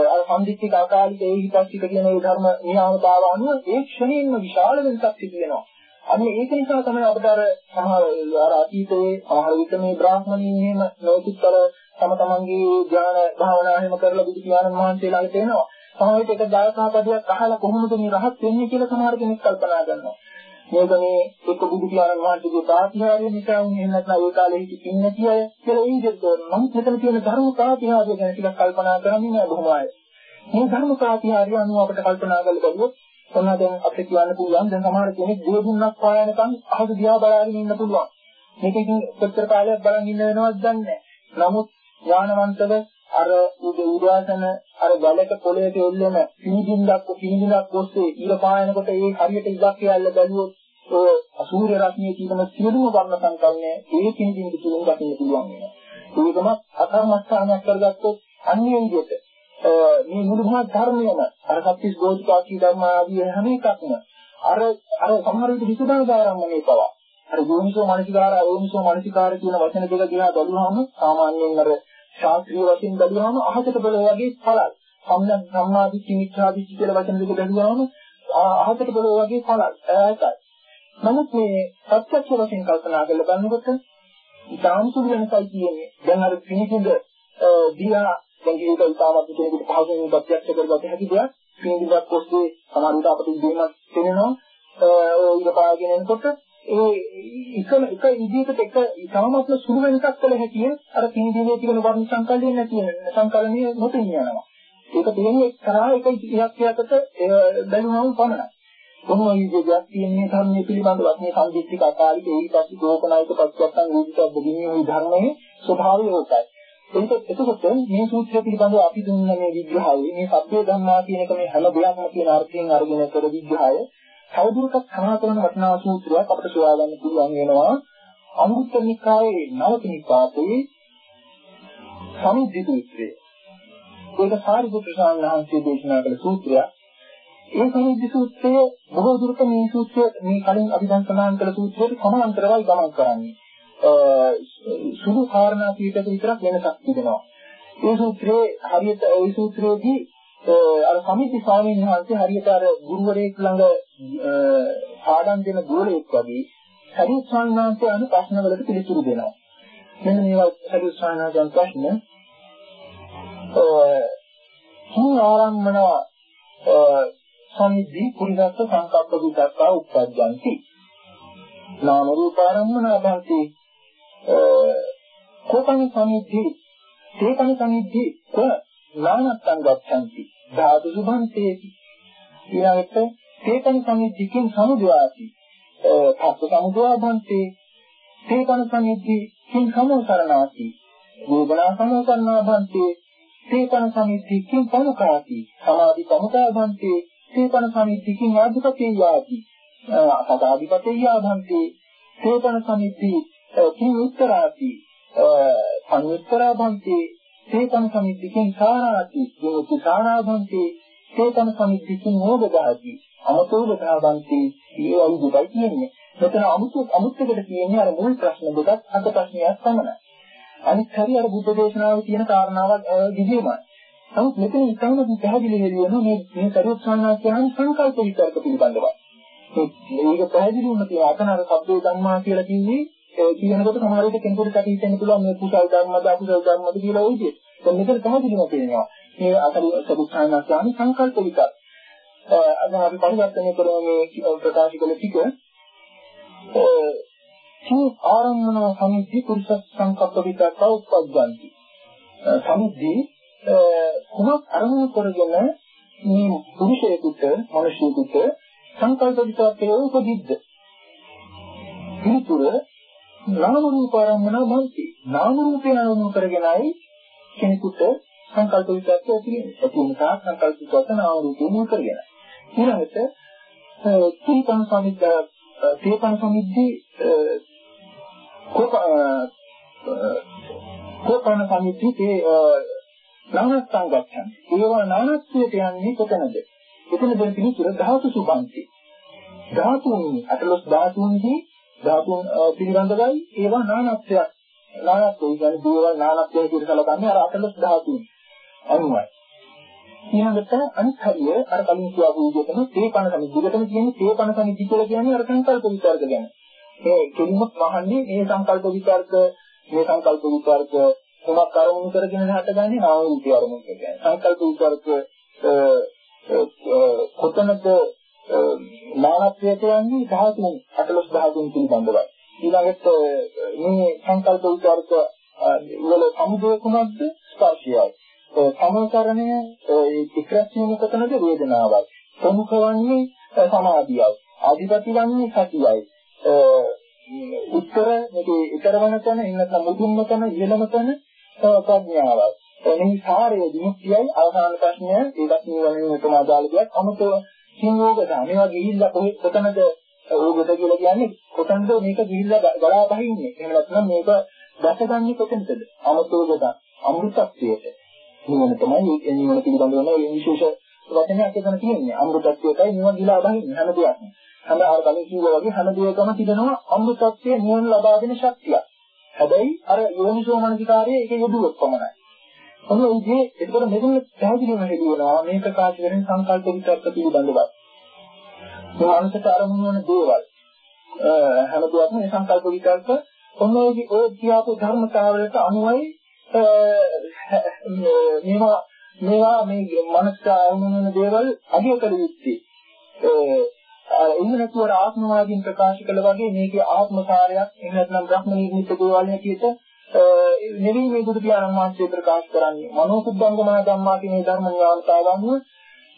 අර සම්දිත්තික අකාලික ඒ හිතස්සික කියන ඒ ධර්ම නියාමතාව අනුව ඒ ක්ෂණයෙන්ම විශාල වෙනසක් සිදු වෙනවා. අන්න ඒක නිසා තමයි අපිට අර සමහර අර අතීතයේ සමහර විට මේ බ්‍රාහ්මණීන් එහෙම නොකිතර තම තමන්ගේ ධ්‍යාන භාවනා එහෙම කරලා බුදු පියාණන් වහන්සේ ළඟට එනවා. සමහර විට එක දායකාපදයක් අහලා කොහොමද මේ රහත් වෙන්නේ කියලා සමහර කෙනෙක් කල්පනා කරනවා. මේක මේ එක්ක බුදු පියාණන් වහන්සේගේ ප්‍රාතිහාර්ය නිසා වුනේ එහෙම නැත්නම් ඒ කාලේ හිටින් නැති අය කියලා ඒ විදිහට නම් මෙතන තියෙන ධර්ම ප්‍රාතිහාර්ය ගැන ටිකක් කල්පනා කරන්නේ නැහැ බොහොම අය. මේ ධර්ම ප්‍රාතිහාර්ය අනුව අපිට කල්පනා කරලා බලුවොත් ඔන්න දැන් අපිට කියන්න පුළුවන් දැන් සමහර කෙනෙක් දෙවුන්නක් පායනකම් අහස දිහා බලාගෙන ඉන්න පුළුවන්. මේකකින් කොච්චර කාලයක් බලන් ඉන්න වෙනවද දන්නේ නැහැ. නමුත් ඥානවන්තව අර උද උදාසන අර ගලක පොළේට එල්ලෙන පිහිඳින්දක් පිහිඳින්දක් ඔස්සේ ඊර පායනකොට ඒ හරියට ඉලක්ක යල්ල බැලුවොත් ඔය අසූර්ය රශ්මියේ තියෙන සියලුම වර්ණ සංකල්පය ඒ කිනිදින් තුලින් දකින්න පුළුවන් වෙනවා. ඒකම අකර්මස්ථානයක් කරගත්තොත් අන්නේ විදිහට මේ මුළු මහත් ධර්මයම අර සත්‍විස් ගෝධිකාකී ධර්ම ආදී හැම එකක්ම අර අර සමහර විට විසුදාගාරම්මනේ පවා අර යෝනිසෝ මනසිකාර අයෝනිසෝ මනසිකාර කියන වචන දෙක දිහා බලුවාම සාමාන්‍යයෙන් අර ශාස්ත්‍රීය වශයෙන් බලුවාම අහකට බල වගේ පළල් සම්මන් සම්මාදිච්ච මිත්‍යාදිච්ච කියලා වචන දෙක බලුවාම අහකට බල වගේ පළල් ඒකයි නමුත් මේ සත්‍යක්ෂ වශයෙන් කල්පනා කරලා බලනකොට ඉතාම සුළු වෙනසයි කියන්නේ දැන් අර පිළිසිඳ දියා දැන් ඒක ඉතාමත් කෙනෙකුට පහසුවෙන් ප්‍රත්‍යක්ෂ කරගත හැකි දෙයක්. පිළිඳක් ඔස්සේ සමහරවිට අපිට ඉදීමක් තේරෙනවා. ඒ ඉර පාගෙන එනකොට ඒ එකම එක විදිහකට එක ඉතාමත්ම සුළු වෙනසක් කළ හැකිය අර පිළිඳිනේ තියෙන වර්ණ සංකල්පයෙන් නැති වෙන සංකල්පණිය නොතෙන්නේ යනවා. ඒක තියෙන්නේ එක්තරා එක ඉතිහාසයකට බැලුනම පමණයි. කොහොම විදිහට තියෙන්නේ ධර්මයේ පිළිබඳව මේ සංදිස්තික අකාලික ඒ ඊපස්සේ දෝපනායක පත්‍යයන් විදිහට බොගින්නේ ධර්මයේ ස්වභාවය ඒකයි. එතකොට එතකොට මේ සූත්‍රය පිළිබඳව අපි දුන්න මේ විග්‍රහය මේ සත්‍ය ධර්මා කියන එක මේ හැම දෙයක්ම කියන අර්ථයෙන් අරගෙන කර විග්‍රහය තවදුරටත් සනාතන වටිනා සූත්‍රයක් අපිට සොයාගන්න පුළුවන් වෙනවා අංගුත්තර නිකායේ නවක නිපාතයේ සමිද්දි සූත්‍රය. ඒක සාරිපුත්‍ර සාමණේරයන්ගේ දේශනා කළ සූත්‍රයක්. ඒ සමිද්දි සූත්‍රය බොහෝ දුරට මේ සූත්‍රය මේ කලින් අපි දැන් සඳහන් කළ සූත්‍රයට සමාන්තරවයි ගමන් කරන්නේ. සුළු කාරණා කීපයක විතරක් වෙනසක් තිබෙනවා. ඒ සූත්‍රයේ හරියට ඒ සූත්‍රයේදී අර සමිති ස්වාමීන් වහන්සේ හරියට අර ගුරුවරයෙක් ළඟ පාඩම් දෙන ගෝලයෙක් වගේ හරියට ස්වාමීන් වහන්සේ අහන ප්‍රශ්න වලට පිළිතුරු දෙනවා. මෙන්න මේවා හරියට ස්වාමීන් වහන්සේ ප්‍රශ්න. කී ආරම්මනවා සමිද්දී පුරිසස්ස සංකප්ප දුක්ඛා උප්පජ්ජಂತಿ. නාම රූපාරම්මනා භන්ති කෝපන සමිද්ධි තේකන සමිද්ධි ක නානත්තං ගච්ඡanti ධාතු සුභන්තේති. ඊළඟට තේකන සමිද්ධිකින් සමුදයාති පස්ස සමුදයාභන්තේ තේකන සමිද්ධි කින් සමෝසරණාති. වේදනා සමෝසරණාභන්තේ තේකන සමිද්ධි කින් පමුකාති සමාධි පමුකාභන්තේ තේකන සමිද්ධි කින් ආධිපතේ යාති. සදාධිපතේ යාභන්තේ තේකන සමිද්ධි කිං උත්තරාති. සංඋත්තරා භන්ති තේතං සමිද්දිකින් සාරාති යෝති සාරා භන්ති තේතං සමිද්දිකින් නෝදදාති අමතෝදදා භන්ති මේ අයිදුයි කියන්නේ. මෙතන අමුතු අමුත්තකට කියන්නේ අර මුල් ප්‍රශ්න දෙකක් අද ප්‍රශ්නයක් පමණයි. අනිත් හරි අර බුද්ධ දේශනාවේ තියෙන කාරණාවක් දිගේමයි නමුත් මෙතන ඉතාමත් පැහැදිලි වෙනවා මේ මේ සරුවත් සාන්නාස් කියන්නේ සංකල්ප විතරක පිළිබඳව මේක පැහැදිලි වුණ තියෙන අතන අර සබ්බේ ධම්මා කියලා කිව්වේ කියනකොට සමහර විට කෙනෙකුට කටි හිතෙන්න පුළුවන් මේ කුසල් ධර්මද අකුසල් ධර්මද කියලා ওই විදිහට. දැන් මෙතන පැහැදිලිව කියනවා. මේ අතලි සබුත්සානාස්වාමි සංකල්ප විකාර. අද අපි පරිවර්තනය කරන මේ ප්‍රකාශ කළ ටික ඒ ආරම්මන සමිද්ධි පුරුෂ සංකල්ප විකාර උත්පද්දන්ති. සමිද්ධි කුමක් අරමුණු කරගෙන මේ පුරුෂයෙකුට මිනිසෙකුට සංකල්ප විකාරයේ උපදිද්ද. පිළිතුර නාම රූප ආරම්මන මන්ති. නාම රූපේ ආරම්භ කරගෙනයි කෙනෙකුට සංකල්ප විචක්ක තියෙන්නේ. ඒ නිසා සංකල්ප විචක්ක නාම රූපේ මුල් කරගෙන. ඊළඟට තීපන සමිද්ද තීපන සමිද්දි කෝපන සමිද්දි ඒ නානස්සං ගච්ඡන්. ඒවා නානස්සයට යන්නේ කොතනද? එතන දැන් පිළිතුර ධාතු සුභන්ති. ධාතුන් අටලොස් ධාතුන්හි ධාතුන් පිළිබඳවයි ඒවා නානත්වයක් නානත්වය කියන්නේ දේවල් නානත්වය කියලා කලකන්නේ අර අටලොස් ධාතුන් අනුමයි ඊළඟට අනිත් හරිය අර කලින් කියපු විදිහටම තේපන සමි දිගටම කියන්නේ තේපන සමි කියලා කියන්නේ අර සංකල්ප විචාරක ගැන. ඒ කෙලින්ම වහන්නේ මේ සංකල්ප විචාරක මේ සංකල්ප විචාරක කොමක් අරමුණු කරගෙන හටගන්නේ නාම රූපය අරමුණු කියන්නේ. සංකල්ප විචාරක කොතනද නානත්වයට යන්නේ ධාතුන් අටලොස් ධාතුන් පිළිබඳවයි. ඊළඟට මේ සංකල්ප විචාරක වල සමුදය කුමක්ද? ස්පර්ශයයි. සමකරණය ඒ චික්‍රස්වීම කොතනද වේදනාවයි. ප්‍රමුඛ වන්නේ සමාධියයි. අධිපති වන්නේ සතියයි. උත්තර මේකේ ඊතරවන තැන එන්නත් මුදුන්ම තැන ඉහළම තැන ප්‍රඥාවයි. එනින් සාරය විමුක්තියයි අවසාන ප්‍රශ්නය ඒකත් නිවනේටම අදාළ දෙයක්. අමතව සිංහෝගත මේවා ගිහිල්ලා කොහෙ කොතනද ඕගොත කියලා කියන්නේ කොතනද මේක ගිහිල්ලා ගලා බහින්නේ. එහෙම නැත්නම් මේක දැකගන්නේ කොතනද? අමතෝගත අමෘතත්වයට. නිවන තමයි ඒ නිවන පිළිබඳව මේ විශේෂ වචනයක් එතන තියෙන්නේ. අමෘතත්වයටයි නිවන ගිලා බහින්නේ හැම දෙයක්ම. හැම අර කලින් කිව්වා වගේ හැම දෙයකම තිබෙනවා අමෘතත්වයේ නිවන ලබා දෙන ශක්තිය. හැබැයි අර යෝනිසෝ මනසිකාරයේ ඒක යොදුවක් පමණයි. ඔන්න ඒ විදිහේ ඒකට මෙතන පැහැදිලිවම හෙළුවනවා මේ ප්‍රකාශ කරන සංකල්ප විචාරක පිළිබඳව. මේ අනුසත අරමුණු වන දේවල් හැම දෙයක්ම මේ සංකල්ප විචාරක ඔන්න ඔය කියාපු ධර්මතාවලට අනුවයි මේවා මේවා මේ මනසට ආවුන වෙන දේවල් අගය කළ යුත්තේ. එහෙම නැතුව ආත්මවාදීන් ප්‍රකාශ කළ වගේ මේකේ ආත්මකාරයක් එහෙම නැත්නම් බ්‍රහ්ම නිර්මිත දේවල් හැටියට නෙවෙයි මේ බුදු පියාණන් වහන්සේ ප්‍රකාශ කරන්නේ. මනෝසුද්ධංගම ධම්මා කියන මේ ධර්ම ඥානතාවන්ව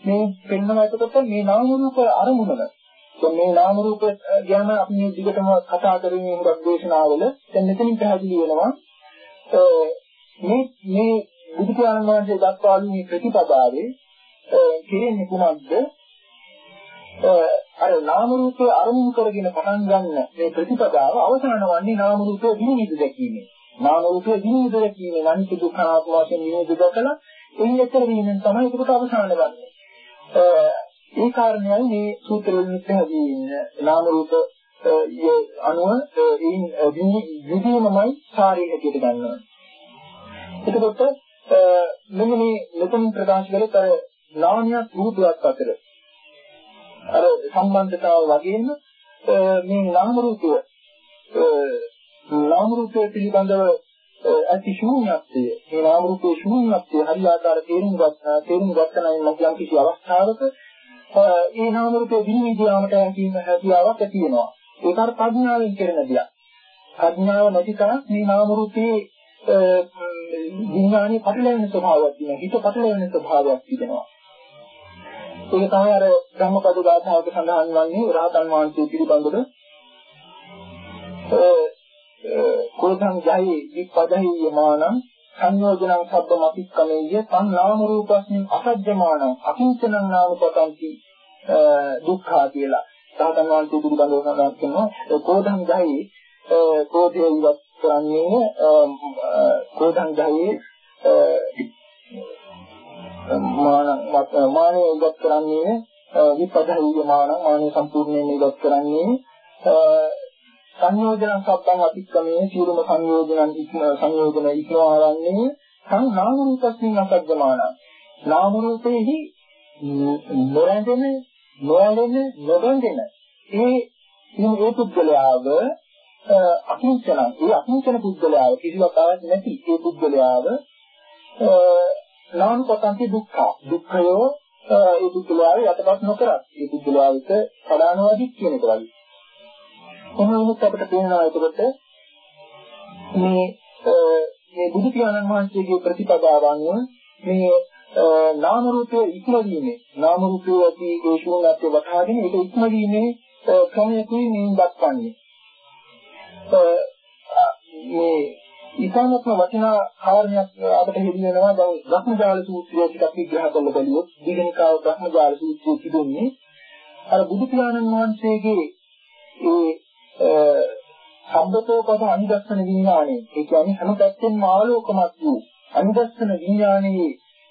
මේ පෙන්වන එතකොට මේ නාම රූප අරමුණම දැන් මේ නාම රූප ගැන අපි මේ දිගටම කතා කරමින් ඉන්න දේශනාවල දැන් මෙතනින් පැහැදිලි වෙනවා මේ මේ බුදු පියාණන් වහන්සේ දක්වාලු මේ ප්‍රතිපදාවේ කෙරෙන්නේ කුමක්ද? අර නාම රූපයේ අරමුණු කරගෙන පටන් ගන්න මේ ප්‍රතිපදාව අවසාන වන්නේ නාම රූපයේ විනිවිද දැකීමේ. නාම රූපයේ විනිවිද දැකීමේ අනිත්‍ය දුක්ඛ අනාත්ම වශයෙන් විනිවිද දැකලා එහි ඇතර වීමෙන් තමයි ඒකට අවසාන ගන්නේ. ඒ කාරණේයි මේ සූත්‍ර වලින් පැහැදිලි වෙන්නේ නාම රූප ඒ අනුව ඒ විදීමමයි සාරී හැටියට ගන්නවා. එතකොට මෙන්න මේ මෙතන ප්‍රකාශ කළේ අර නාමයක් රූපයක් අතර අර සම්බන්ධතාව වගේම මේ නාම රූපය නාම රූපය පිළිබඳව ඇති ශූන්‍යත්වය මේ නාම රූපයේ ශූන්‍යත්වය හරියාකාර තේරුම් ගන්න තේරුම් ගන්න නම් යම් කිසි අවස්ථාවක ඒ නාම රූපයේ විනිවිදයාමට හැකියම හැකියාවක් ඇති වෙනවා ඒක අර ප්‍රඥාවෙන් කරන දෙයක් ප්‍රඥාව නැති තරම් මේ නාම රූපයේ විඥානයේ පටලැවෙන ස්වභාවයක් තියෙනවා. හිත පටලැවෙන ස්වභාවයක් තිබෙනවා. ඒක තමයි අර ධම්මපද ගාථාවක සඳහන් වන්නේ රහතන් වහන්සේ පිළිබඳව කෝධං ජහි විපදහි යමානං සංයෝජනං සබ්බ මතික්කමේය තන් නාම රූපස්මින් අසජ්ජමානං අකිංචනං නාම පතන්ති දුක්ඛා කියලා. රහතන් වහන්සේ පිළිබඳව සඳහන් කරනවා කෝධං ජහි කෝධය ඉවත් කරන්නේ කෝධං ගහේ මාන මානෙ ඉවත් කරන්නේ විපදහිය මාන මානෙ සම්පූර්ණයෙන් ඉවත් කරන්නේ සංයෝජන සබ්බං අතික්‍රමයේ සියලුම සංයෝජනන් සංයෝජන ඉක්මවන්නේ සං නාම රූපස්මින් අසග්ගමාන නාම රූපේහි නොරැඳෙන නොඇලෙන නොබඳෙන ඒ මේ පුද්ගලයාව අකිංචන. ඒ අකිංචන පුද්ගලයාව කිසිවක් ආවත් නැති ඒ පුද්ගලයාව නාම පතන්ති දුක්ඛ. දුක්ඛයෝ ඒ පුද්ගලයාව යටපත් නොකරත්. ඒ පුද්ගලයාවිත පඩානවාදී කියන එක වගේ. කොහොමද අපිට පේනවා එතකොට මේ මේ බුදු පියාණන් වහන්සේගේ ප්‍රතිපදාව අනුව මේ නාම රූපයේ ඉක්මවීමේ නාම රූපයේ ඇති ඒ ශූන්‍යත්වය වටහාගෙන ඒක ඉක්මවීමේ ක්‍රමයකින් මේ දක්වන්නේ. මේ ඉතාමත්ම වටිනා කාරණයක් අපිට හෙළි වෙනවා දැන් බ්‍රහ්මජාල සූත්‍රය ටිකක් විග්‍රහ කරලා බලුවොත් දීගණිකාව බ්‍රහ්මජාල සූත්‍රය තිබුණේ අර බුදු පියාණන් වහන්සේගේ ඒ සම්බතෝපද අනිදස්සන විඥානය ඒ කියන්නේ හැම පැත්තෙම ආලෝකමත් වූ අනිදස්සන විඥානයේ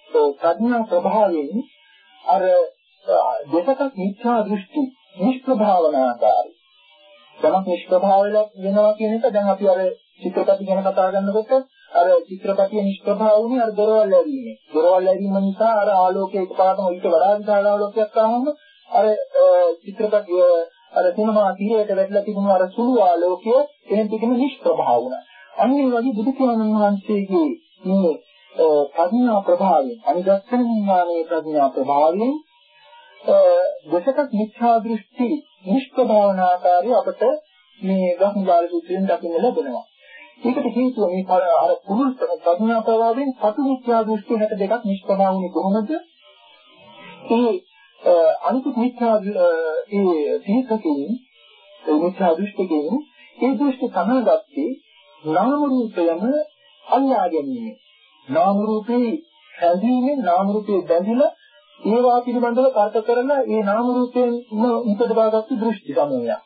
ප්‍රඥා ප්‍රභාවයෙන් අර දෙසක මිත්‍යා දෘෂ්ටි නිෂ්ප්‍රභාවනාකාරී. යමක් නිෂ්ප්‍රභාව වෙනවා කියන එක දැන් අපි අර චිත්‍රපටි ගැන කතා කරනකොට අර චිත්‍රපටිය නිෂ්ප්‍රභාව වුණේ අර දොරවල් ඇරීමේ. දොරවල් ඇරීම නිසා අර ආලෝකයේ එකපාරටම ඊට වඩා විශාල ආලෝකයක් ආවම අර චිත්‍රපටිය අර සිනමා තීරයට වැටලා තිබුණු අර සුළු ආලෝකය එහෙන් තිබෙන නිෂ්ප්‍රභාව වුණා. අන්න ඒ වගේ බුදු පියාණන් වහන්සේගේ මේ ප්‍රඥා ප්‍රභාවයෙන් අනිදස්සන විඥානයේ ප්‍රඥා ප්‍රභාවයෙන් දෙසක මිත්‍යා දෘෂ්ටි නිෂ්ප්‍රභාවනාකාරී අපට මේ ගහුදාල සූත්‍රයෙන් දකින්න ලැබෙනවා. ඒකට හේතුව මේ අර පුරුෂ ප්‍රඥා ප්‍රභාවයෙන් සතු මිත්‍යා දෘෂ්ටි 62ක් නිෂ්ප්‍රභාවුනේ කොහොමද? ඒ අනිකුත් මිත්‍යා ඒ තීකකින් ඒ මිත්‍යා දෘෂ්ටිකෙන් ඒ දෘෂ්ටි සමගත්තේ නාම රූපයම අල්ලා ගැනීම. නාම රූපේ හැඳීමෙන් නාම රූපේ බැඳිලා ඒවා පිළිබඳව තර්ක කරන ඒ නාම රූපයෙන් උපදවාගත්තු දෘෂ්ටි සමූහයක්.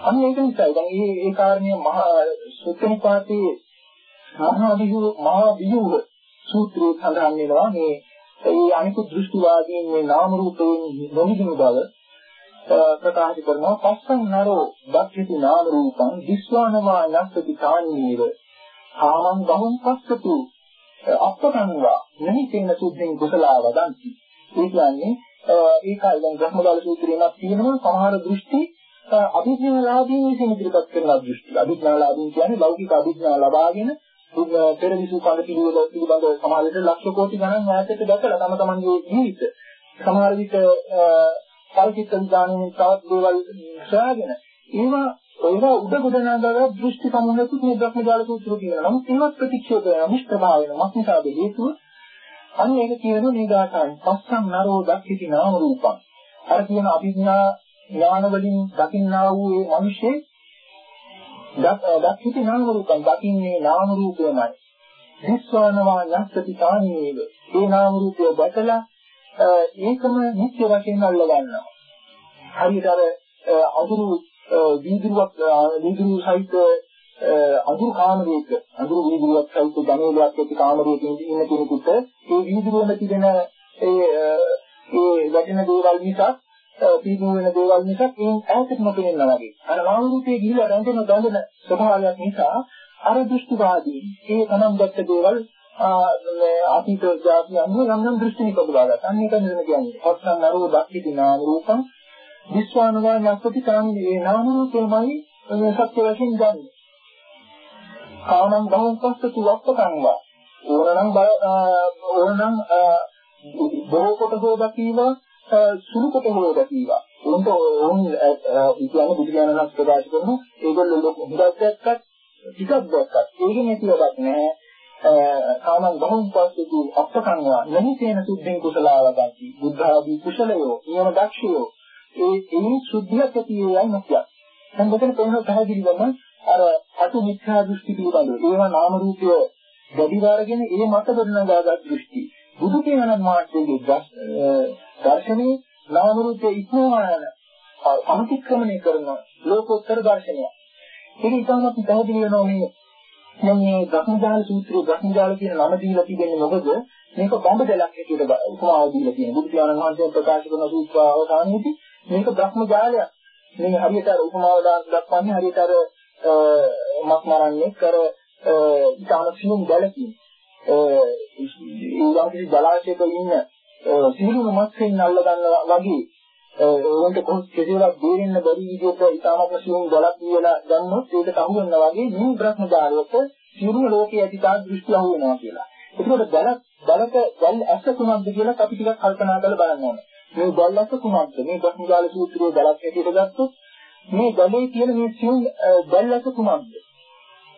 අන්න ඒක නිසා දැන් මේ ඒ කාරණය මහා සුත්තනිපාතේ මහා විහු මහා විහු සූත්‍රයේ සඳහන් වෙනවා මේ ඒ අනිකුත් දෘෂ්ටිවාදීන් මේ නාම රූපයෙන් නොමිදුණු බව ප්‍රකාශ කරනවා. පස්සන් නරෝ දක්ඛිති නාම රූපං විස්වානවා යස්සති කාණීව ආමං බහුම් පස්සතු. අපකන්වා මෙහි තේන සුද්ධින් කුසලාව දන්ති ඒ කියන්නේ ඒකයි දැන් බ්‍රහ්මදාල සූත්‍රයේවත් තියෙනවා. සමහර දෘෂ්ටි අභිඥාලාභීන් විසින් ඉදිරිපත් කරන දෘෂ්ටි. අභිඥාලාභීන් කියන්නේ ලෞකික අභිඥා ලබාගෙන පෙරවිසු කඩ පිළිවෙල පිළිබඳ සමහර විට ලක්ෂ කෝටි ගණන් ඈතට දැකලා තම තමන්ගේ ජීවිත සමහර විට කල්පිත විඥානයෙන් තවත් දේවල් සොයාගෙන ඒවා ඒවා උඩ ගොඩ නගලා දෘෂ්ටි සමූහයක මේ ධර්මජාල සූත්‍ර කියනවා. නමුත් ඒවත් ප්‍රතික්ෂේප වෙනවා. මිශ්‍රභාව වෙනවා. මක්නිසාද හේතුව? අන්න ඒක කියනවා මේ ගාථාවෙන්. පස්සම් නරෝ දක්ඛිති නාම රූපං. අර කියන අභිඥා ඥාන වලින් දකින්නා වූ ඒ මිනිස්සේ දක්ඛිති නාම රූපං දකින්නේ නාම රූපයමයි. විස්වානවා යස්සති කාණීව. ඒ නාම රූපය දැකලා ඒකම නිත්‍ය වශයෙන් අල්ල ගන්නවා. හරියට අර අඳුරු වීදුරුවක් වීදුරු සහිත අඳුරු කාමරයක අඳුරු වීදුරුවක් සහිත ගණේලයක් ඇති කාමරයක ඉන්න කෙනෙකුට ඒ වීදුරුවම තිබෙන ඒ ඒ වැටෙන දේවල් නිසා පීඩන වෙන දේවල් නිසා ඒ ඈතට නොපෙනෙනවා වගේ. අර නාම රූපයේ ගිහිලා රැඳෙන දඬන ස්වභාවයක් නිසා අර දෘෂ්ටිවාදී ඒ තමන් දැක්ක දේවල් අතීත ජාති අනුව යම් යම් දෘෂ්ටි නිපදවා ගන්න. අන්න ඒක නෙමෙයි කියන්නේ. පස්සන් අරෝ දක්කිති නාම රූපං විස්වානුගාන යක්ති කාමී ඒ නාම රූපෙමයි මේ සත්‍ය වශයෙන් ගන්න. කාමං බහුපස්සතු වක්කංවා ඕනනම් ඕනනම් බොහෝ කොට හෝ දකීවා සුළු කොට හෝ දකීවා. උන්ට ඕන් කියන්නේ බුදු දානසක් ප්‍රකාශ කරන ඒගොල්ලෝ ලොකු හුඟක් දැක්කත් ටිකක් දැක්කත්. ඒක නැතිවක් නෑ කාමං බහුපස්සතු අපකංවා යනිසේන සුද්ධින් කුසලාවගති බුද්ධ ආදී කුසලයෝ නියම දක්ෂයෝ ඒ ඒ සුද්ධියක් ඇති වෙයි නැතිව. දැන් මෙතන තේරෙන පැහැදිලිවම අර අතු මිත්‍යා දෘෂ්ටි පිළිබඳව. ඒවා නාම රූපය වැඩි වාරගෙන ඒ මත ගොඩනගාගත් දෘෂ්ටි. බුදු කෙනන මාර්ගයේ දර්ශනයේ නාම රූපයේ ඉක්මවන අනුතික්‍රමණය කරන ලෝකෝත්තර දර්ශනය. ඒක ඉතාමත් පැහැදිලි වෙනවා මේ දැන් මේ ගහනජාල සූත්‍රයේ ගහනජාල කියන නම දීලා තිබෙන්නේ මොකද? මේක බඹදලක් හැටියට උපමාව දීලා තියෙනවා. බුදු පියාණන් වහන්සේ ප්‍රකාශ කරන සූත්‍ර අවසානයේදී මේක බ්‍රහ්ම ජාලයක්. මේ හරියට අර උපමාව දක්වන්නේ හරියට අර මස් මරන්නේ කර ඉතාලසියුම් දැලකින් ඒ යම්කිසි ජලාශයක ඉන්න සිහිනුම මස්යෙන් අල්ල ගන්නවා වගේ ඒකට කොහොමද කෙසේවත් බේරෙන්න බැරි විදිහට ඉතාමත් සියුම් ජලක් කියලා ගන්නොත් ඒකට අහු වෙනවා වගේ මේ බ්‍රහ්ම ජාලයක සියුම් ලෝකයේ ඇති තා දෘෂ්ටි අහු වෙනවා කියලා. ඒකෝට බලක් බලක දැල් ඇස කුමක්ද කියලා අපි ටිකක් කල්පනා කරලා බලන්න ඕනේ. මේ දැල්ලක කුමක්ද? මේ බ්‍රහ්මජාල සූත්‍රයේ දැලක් හැටියට ගත්තොත් මේ දැලේ තියෙන මේ සියුම් දැල්ලක කුමක්ද?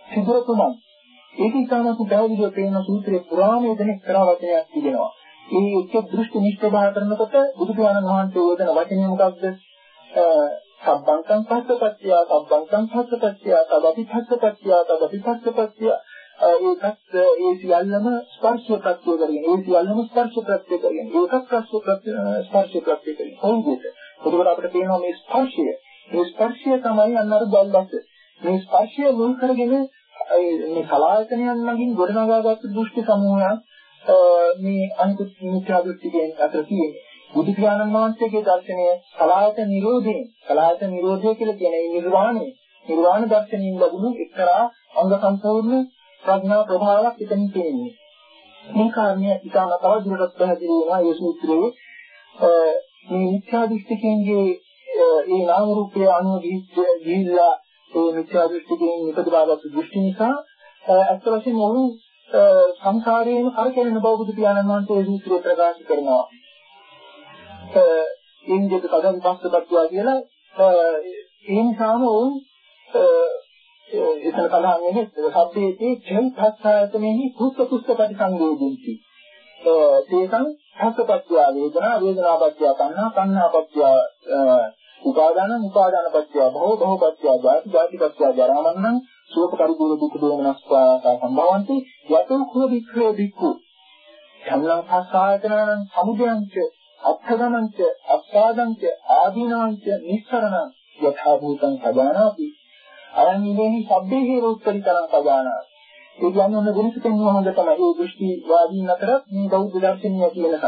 සිදුර කුමක්ද? ඒක ඉතාමත් පැහැදිලිව පේන සූත්‍රයේ පුරාම එදෙන එක්තරා වචනයක් තිබෙනවා. මේ එක්ක දෘෂ්ටි නිෂ්ප්‍රභා කරනකොට බුදු පියාණන් වහන්සේ යොදන වචනේ මොකක්ද? සබ්බංකං පස්සපත්ත්‍ය සබ්බංකං පස්සපත්ත්‍ය තදපි පස්සපත්ත්‍ය තදපි පස්සපත්ත්‍ය ඒකත් ඒ සියල්ලම ස්පර්ශ ප්‍රත්‍ය කරගෙන ඒ සියල්ලම ස්පර්ශ ප්‍රත්‍ය කරගෙන ඒකත් ස්පර්ශ ප්‍රත්‍ය ස්පර්ශ ප්‍රත්‍ය කරගෙන. කොහොමද එතකොට අපිට පේනවා මේ ස්පර්ශය. මේ ස්පර්ශය තමයි අන්නර බල්ලස් මේ ස්පර්ශය මුල් කරගෙන මේ කලායතනයන් මගින් ගොඩනගාගත්තු දෘෂ්ටි සමූහයක් මේ අනිකුත් මිත්‍යා දෘෂ්ටිකයන් අතර තියෙන්නේ බුදු පියාණන් වහන්සේගේ දර්ශනය කලායත නිරෝධයෙන් කලායත නිරෝධය කියලා කියන ඒ නිර්වාණය නිර්වාණ දර්ශනයෙන් ලැබුණු එක්තරා අංග සම්පූර්ණ ප්‍රඥා ප්‍රභාවයක් එතන තියෙන්නේ. මේ කාරණය ඉතාම තව දුරටත් පැහැදිලි වෙනවා ඒ සූත්‍රයේ මේ මිත්‍යා දෘෂ්ටිකයන්ගේ ඒ නාම රූපය අනුව ගිහිල්ලා ඒ මිත්‍යා දෘෂ්ටිකයෙන් ඉපදවාගත්තු දෘෂ්ටි නිසා අත්ත වශයෙන්ම ඔවුන් සංසාරයේම කරකැවෙන බව බුදු පියාණන් වහන්සේ ඒ සූත්‍රය ප්‍රකාශ කරනවා. ඉන්දියක කදන් පස්සපත්වා කියලා ඒ නිසාම ඔවුන් එතන සඳහන් වෙන්නේ සබ්බේතේ චෛ පස්සායතනෙහි කුස්ස කුස්ස පරිසංවේදින්ති. තේසං හස්සපත්‍ය වේදනා වේදනාපත්‍ය තණ්හා තණ්හාපත්‍ය උපාදාන උපාදානපත්‍ය භව භවපත්‍ය ජාති ජාතිපත්‍ය ජරාමරණ ශෝක පරිදේව දුක් දෝමනස්සා සම්භවಂತಿ යතෝ කුව වික්‍රේ වික්ඛු ධම්මං පස්සායතනං සමුදයංච අත්ථගමංච අස්සාදංච ආදීනංච නිස්සරණං යථා භූතං සදානාති අයං ඉමේහි සබ්බේ හේරෝත්තරිතරං සදානාති ඒ කියන්නේ ඔන්න ගුරුතුන් වහන්සේ තමයි. ඒ දෘෂ්ටි වාදීන් අතර මේ බෞද්ධ දර්ශනීය කියනකත්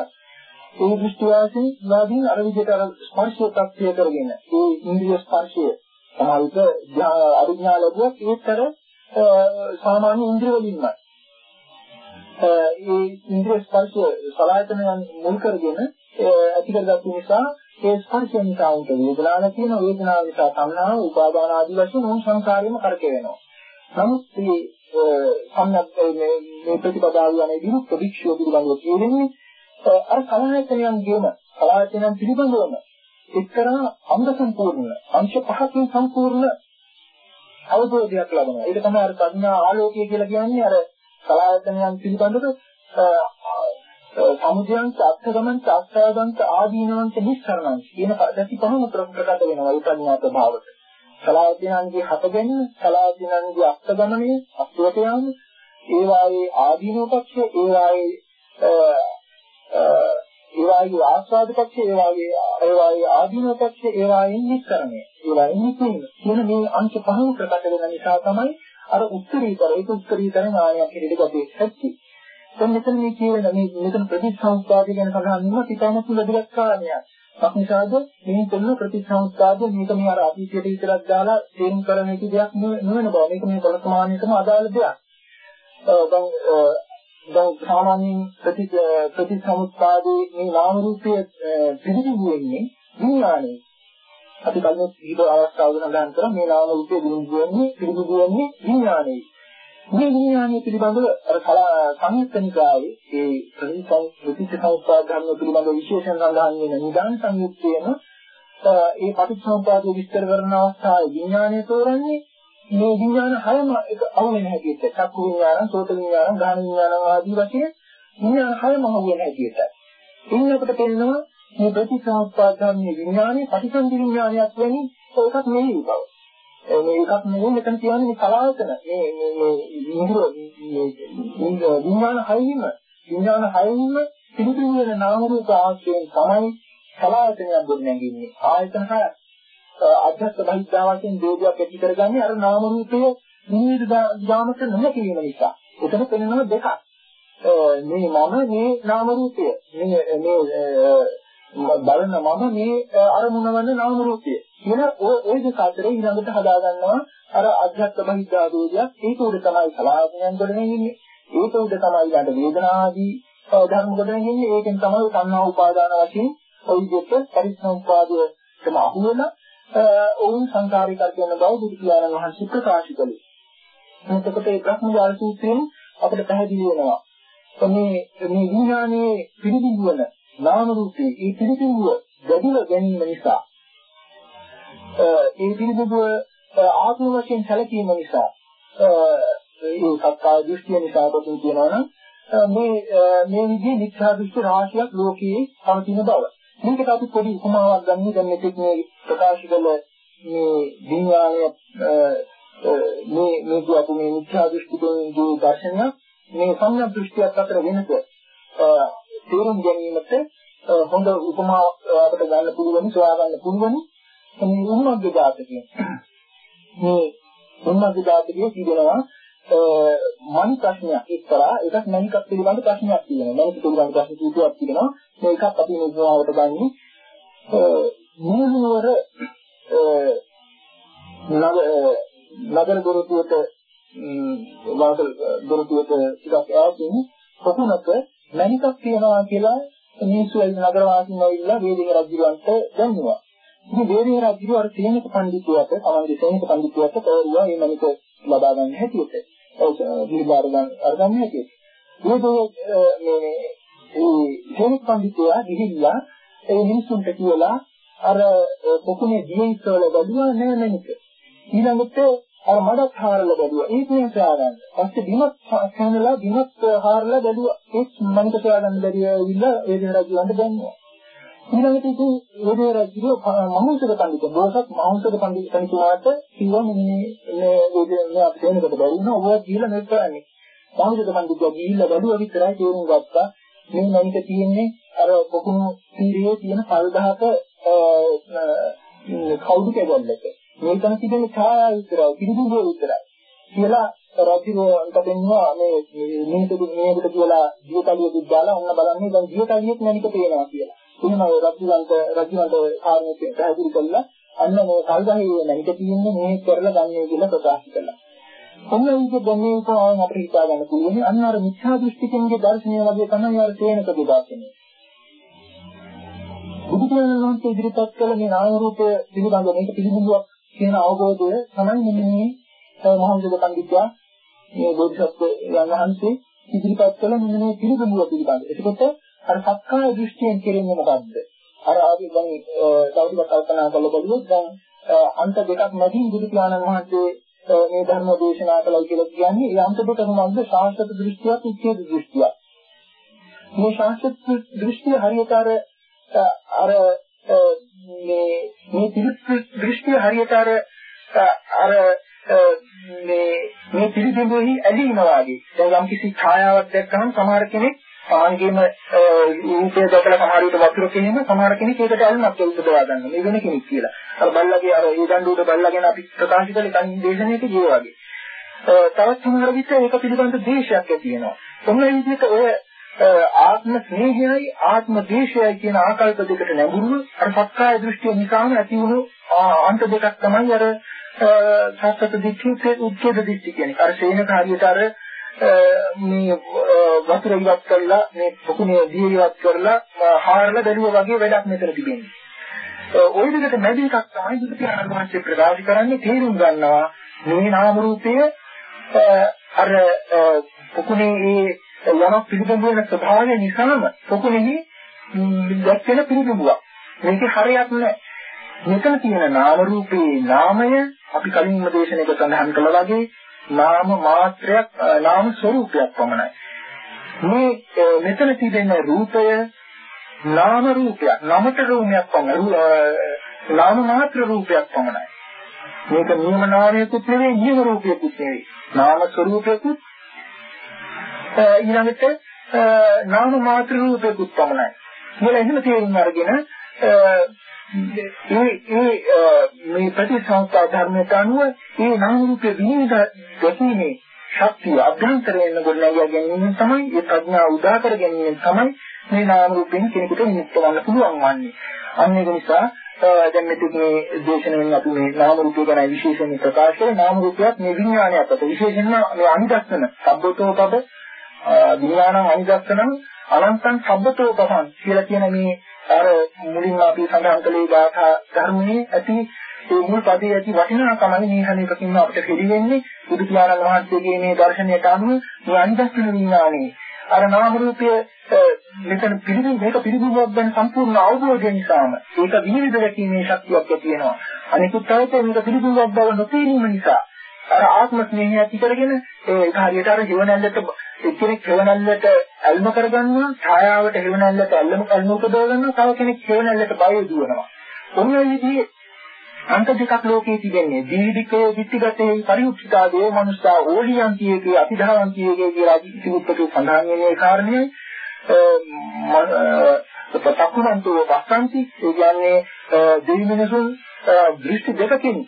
ඒ දෘෂ්ටි වාදීන් අර විදිහට අර ස්පර්ශය තත්ත්වය කරගෙන ඒ ඉන්ද්‍රිය ස්පර්ශය සමහරවිට අවිඥා ලැබුවත් ඒතර සාමාන්‍ය ඉන්ද්‍රිය වලින්මයි ඒ ඉන්ද්‍රිය ස්පර්ශය සලආයතනයන් මුල් කරගෙන ඇති කරගත්තු නිසා ඒ ස්පර්ශය නිසා උන්ට වේදනාව කියන වේදනාව නිසා සංනාව උපාදාන ආදී වශයෙන් උන් සංකාරයෙන්ම කරකවෙනවා. නමුත් මේ සම්යක් මේ මේ ප්‍රතිපදාව යන විරුද්ධ වික්ෂෝ පිළිබඳව කියන්නේ අර කලහයන්ගෙම කලහයන් පිළිබඳවම එක්තරා අංග සම්පූර්ණ අංශ පහකින් සම්පූර්ණ අවබෝධයක් ලබනවා. ඒක තමයි අර ප්‍රඥා ආලෝකය කියලා කියන්නේ අර කලහයන් පිළිබඳව සමුදයන්ත අත්ථගමන්ත අත්ථාදන්ත ආදීනවන්ත නිස්සරණං කියන දැටි පහම ප්‍රකට වෙනවා ඒ ප්‍රඥා ප්‍රභාවට. සලායතනන්ගේ හත ගැනීම, සලායතනන්ගේ අත්ගමනය, අත්වට යාම, ඒ වායේ ආදීනෝ පක්ෂය, ඒ වායේ ඒ වායේ ආස්වාද පක්ෂය, ඒ වායේ ඒ වායේ ආදීනෝ පක්ෂය, ඒ වායේ නිස්සරණය. ඒ වායේ නිසීම. කියන මේ අංශ පහම ප්‍රකට වෙන නිසා තමයි අර උත්තරීතර ඒක උත්තරීතර ඥානයක් හැටියට ගතේ ඇති. දැන් මෙතන මේ කියන මේ මෙතන ප්‍රතිසංස්කාරය ගැන සඳහන් වෙනවා පිටාමතු ලැබිලක් කාරණයක්. අක්නිසාද මේ කරන ප්‍රතිසංස්කාරය මේක මේ අර අතීතයට විතරක් දාලා තේරුම් කරන එක දෙයක් නෙවෙන බව. මේක මේ වර්තමානයේටම අදාළ දෙයක්. දැන් දැන් සාමාන්‍යයෙන් ප්‍රති ප්‍රතිසංස්කාරයේ මේ නාම රූපයේ පිළිබිඹු වෙන්නේ විඥානයේ. අපි කලින් විවිධ අවස්ථාවල සඳහන් කරා මේ නාම රූපයේ පිළිබිඹු වෙන්නේ පිළිබිඹු වෙන්නේ විඥානයේ. මේ විඥානය පිළිබඳව අර සංයුත්තනිකායේ ඒ ප්‍රතිසං ප්‍රතිසංස්කාර ධර්ම පිළිබඳව විශේෂණ සඳහන් වෙන නිදාන සංයුත්තේම ඒ පටිච්චසමුප්පාදය විස්තර කරන අවස්ථාවේ විඥානය තෝරන්නේ මේ විඥාන හයම එක අවුලෙන හැටියට චක්කු විඥාන, සෝත විඥාන, ගාන විඥාන ආදී වශයෙන් විඥාන හයම අවුලෙන හැටියට. ඉන්න අපිට පේනවා මේ ප්‍රතිසංස්කාර ධර්මයේ විඥානේ පටිසන්ධි විඥානයක් වෙනි ඒකත් නෙවෙයි බව. මේ එකක් නෙවෙයි මෙතන කියන්නේ මේ කලාවතන මේ මේ මේ ඉන්ද්‍ර මේ විඥාන හයිම විඥාන හයිම පිළිතුරු වෙන නාම රූප ආශ්‍රයෙන් තමයි කලාවතනයක් ගොඩනැගෙන්නේ ආයතන හය අධ්‍යාත්ම බහිද්ධා වශයෙන් දෝෂයක් ඇති කරගන්නේ අර නාම රූපයේ නිවිද දාමක නොහැකි වෙන නිසා. උතන පෙනෙනවා දෙකක්. මේ මම මේ නාම රූපය. මේ මේ බලන මම මේ අරමුණ වන නාම රූපය. කියන ඔය ඔය දෙක අතරේ ඊළඟට හදා ගන්නවා අර අධ්‍යාත්ම බහිද්ධා දෝෂයක් ඒක උඩ තමයි සලායතනයන් ගොඩනගෙන්නේ ඒක උඩ තමයි ඊළඟ වේදනා ආදී ධර්ම ගොඩනගෙන්නේ ඒකෙන් තමයි සංහා උපාදාන වශයෙන් ඔය විදිහට පරිසම්පාදයටම අහු වෙන ඔවුන් සංකාරික කරන බව බුදු පියාණන් වහන්සේ ප්‍රකාශ කළේ. එතකොට ඒ බ්‍රහ්මජාල සූත්‍රයෙන් අපිට පැහැදිලි වෙනවා. මේ මේ විඥානයේ පිළිබිඹු වන නාම රූපේ ඒ පිළිබිඹුව ගැඹුර ගැනීම නිසා ඒ පිළිබඳව ආත්ම වශයෙන් සැලකීම නිසා ඒ සත්‍ය දෘෂ්ටිය නිසා පොතේ කියනවා නම් මේ මේ විදිහේ මිත්‍යා දෘෂ්ටි රාශියක් ලෝකයේ පවතින බව. මේකට අපි පොඩි උපමාවක් ගන්න දැන් මෙතෙක් මේ ප්‍රකාශ කළ මේ විඥානය මේ මේ කියපු මේ මිත්‍යා දෘෂ්ටිකෝණයේ දර්ශනය මේ සම්‍යක් දෘෂ්ටියක් අතර වෙනස තේරුම් ගැනීමට හොඳ උපමාවක් අපිට ගන්න පුළුවන් සොයා ගන්න පුළුවන් මේ උම්මග්ග ජාතකය. මේ උම්මග්ග ජාතකයේ කියනවා මනි ප්‍රශ්නයක් එක්තරා එකක් මනිකක් පිළිබඳ ප්‍රශ්නයක් තියෙනවා. මනික පිළිබඳ ප්‍රශ්න කීපයක් තියෙනවා. මේකත් අපි නිර්වාණයට ගන්නේ මුලනුවර නගර දොරටුවට වාසල් දොරටුවට ටිකක් ඈතින් කොකුණක මනිකක් තියනවා කියලා මිනිස්සු නගර වාසීන් ඇවිල්ලා වේදික රජුන්ට දැන්නුවා. ඉතින් වේදික රජු අර සේනක පඬිතුයාට තමන්ගේ සේනක පඬිතුයාට තෝරුවා මේ මනික ලබා ගන්න හැටියට. ඒක දිවිදාර ගන්න අරගන්න හැටියට. මේ මේ ඒ සේනක පඬිතුයා ගිහිල්ලා ඒ මිනිසුන්ට කියලා අර පොකුණේ දියෙයිසවල බැලුවා නෑ මනික. ඊළඟට අර මඩක් හාරලා බැලුවා. ඒක නේ සොයාගන්න. පස්සේ බිමත් කනලා බිමත් හාරලා බැලුවා. ඒත් මනික සොයාගන්න බැරිය විලා ඒ දෙන රජුන්ට දැන්නවා. ඊළඟට ඉතින් ඒ දෙන රජු මහෞෂධ පඬිතුක දෝසත් මහෞෂධ පඬිතුක කෙනෙකුට කිව්වා මේ මේ මේ අපේ දෙනකට බැරි වුණා. ඔය කියලා නෙත් කරන්නේ. මහෞෂධ පඬිතුක ගිහිල්ලා බැලුවා විතරයි තේරුම් ගත්තා. මේ මනික තියෙන්නේ අර පොකුණු තීරයේ තියෙන පල් දහක කවුඩු කැදල්ලක. මේ තන තිබෙන ඡායාව විතරයි පිළිබිඹුව විතරයි කියලා රජුන්ට දෙන්නවා මේ මේකද මේකට කියලා දියතලියක් දාලා ඔන්න බලන්නේ දැන් දියතලියක් නැනික පේනවා කියලා. එහෙනම් රජුන්ට රජුන්ට කාරණේ පැහැදිලි කළා අන්න මේ කල්ගහේ නැනික තියෙන්නේ මේ කරලා ගන්නේ කියලා ප්‍රකාශ කළා. ඔන්න ඒක දැනේ කොහොම අපිට හිතා ගන්න පුළුවන් අන්න අර මිත්‍යා දෘෂ්ටිකෙන්ගේ දර්ශනය වගේ තමයි අර තේනක දෙදාසනේ. බුදු පියාණන් වහන්සේ ඉදිරිපත් කළ මේ නාම රූපය පිළිබඳව මේක පිළිබඳව කියන අවබෝධය තමයි මෙන්න මේ මහෞෂධ පඬිතුයා මේ බෝධිසත්වයන් වහන්සේ ඉදිරිපත් කළ මෙන්න මේ පිළිගමුව පිළිබඳ. එතකොට අර සක්කාය දෘෂ්ටියෙන් කෙරෙන්නේ මොකද්ද? අර ආදී දැන් තවටික් කල්පනා කරලා බලුවොත් දැන් අන්ත දෙකක් මැදින් බුදු පියාණන් වහන්සේ මේ ධර්ම දේශනා කළා කියලා කියන්නේ ඒ අන්ත දෙක මොනවද? ශාස්ත්‍ර දෘෂ්ටියක්, උච්ඡේද දෘෂ්ටියක්. මේ ශාස්ත්‍ර දෘෂ්ටිය හරියට අර අර මේ මේ දෘෂ්ටිය හරියට අර අර මේ මේ පිළිබිඹුෙහි ඇලීම වාගේ. දැන් යම් කිසි ඡායාවක් දැක්කම සමහර කෙනෙක් සමාන්ගේම රූපය දැකලා සමහර විට වතුර කෙනෙම සමහර කෙනෙක් ඒකට ඇල්මක් උපදවා ගන්නවා. මේ වෙන කෙනෙක් කියලා. අර බල්ලගේ අර ඒ දඬුවට බල්ලා ගැන අපි ප්‍රකාශ කළේ කන් දේශනාවේදී ඒ වගේ. තවත් සමහර විට ඒක පිළිබඳ ද්වේෂයක් ඇති වෙනවා. කොහොම විදිහට ඔය ආත්ම ස්නේහයයි ආත්ම ද්වේෂයයි කියන ආකල්ප දෙකට නැඹුරුව අර සක්කාය දෘෂ්ටිය නිසාම ඇති වුණු අන්ත දෙකක් තමයි අර සත්‍යත දිට්ඨිය උච්ඡේද දිට්ඨිය කියන්නේ. අර සේනක හරියට අර මේ වතුර ඉවත් කරලා මේ පොකුණේ දී ඉවත් කරලා හාරලා බැලුවා වගේ වැඩක් මෙතන තිබෙන්නේ. ওই විදිහට මැදි එකක් තමයි බුදු පියාණන් වහන්සේ ප්‍රකාශ කරන්නේ තේරුම් ගන්නවා මේ නාම රූපය අර පොකුණේ ඒ යමක් පිළිබඳ වෙන ස්වභාවය නිසාම පොකුණෙහි දැක්වෙන පිළිබිඹුවක්. මේකේ හරයක් නැහැ. මෙතන තියෙන නාම රූපේ නාමය අපි කලින්ම දේශනාවක සඳහන් කළා වගේ නාම මාත්‍රයක් නාම ස්වરૂපයක් පමණයි. මේ මෙතන තිබෙන රූපය නාම රූපයක් නමත රූපයක් පමණයි. නාම මාත්‍ර රූපයක් පමණයි. මේක නියම නාමයකුත් නෙවෙයි නියම රූපයකුත් නෙවෙයි. නාම ස්වરૂපයකුත් ඊළඟට නාම මාත්‍ර රූපයකුත් පමණයි. කියලා එහෙම තේරුම් අරගෙන ඒ ඒ මේ ප්‍රතිසංස්කාර ධර්මයට අනුව මේ නාම රූප විනිවිද දැකීමේ ශක්තිය අභ්‍යන්තරයෙන් ගොඩනගා ගැනීම තමයි ඒ ප්‍රඥාව උදා කර ගැනීම තමයි මේ නාම රූපෙන් කෙනෙකුට නිත්‍ය වන්න පුළුවන් වන්නේ. අන්න ඒක නිසා දැන් මෙතන මේ දේශනාවෙන් අපි මේ නාම රූපය ගැන විශේෂයෙන් ප්‍රකාශ කරලා නාම රූපයක් මේ විඥානයක් අතර විශේෂයෙන්ම මේ අනිදස්සන සබ්බතෝ පද විඥානං අනිදස්සනං අනන්තං සබ්බතෝ පහන් කියලා කියන මේ අර මුලින්ම අපි සඳහන් කළේ ගාථා ධර්මයේ ඇති ඒ මුල් පදයේ ඇති වටිනාකම මේ හැම එකකින්ම අපිට පිළිගන්නේ බුදු පියාණන් වහන්සේගේ මේ දර්ශනයට අනුව මේ අනිදස්සන විඥානයේ අර නාම රූපය මෙතන පිළිබිඹු මේක පිළිබිඹුවක් ගැන සම්පූර්ණ අවබෝධය නිසාම ඒක විනිවිද දැකීමේ ශක්තියක් ඇති වෙනවා අනිකුත් තවත මේක පිළිබිඹුවක් බව නොතේරීම නිසා අර ආත්ම ස්නේහය ඇති කරගෙන ඒක හරියට අර ජීවනල්ලට එක්කෙනෙක් හේවණල්ලට අල්ම කරගන්නවා ඡායාවට හේවණල්ලට අල්ලම කල්ම උපදව ගන්නවා තව කෙනෙක් හේවණල්ලට බය දුවනවා ඔන්න ඔය විදිහේ අන්ත දෙකක් ලෝකයේ තිබෙන්නේ. දීවිදිකේ විත්තිගතේ පරිඋච්චිතාදේ මනුස්සා ඕලියන්තියේ අතිධාවන්තියේ කියලා ඉතිමුත්තකේ සඳහන් වෙන ඒ කාරණේ පතකුණන්තෝ වස්සන්ති ඒ කියන්නේ දෙවි මිනිසුන් දෘෂ්ටි දෙකකින්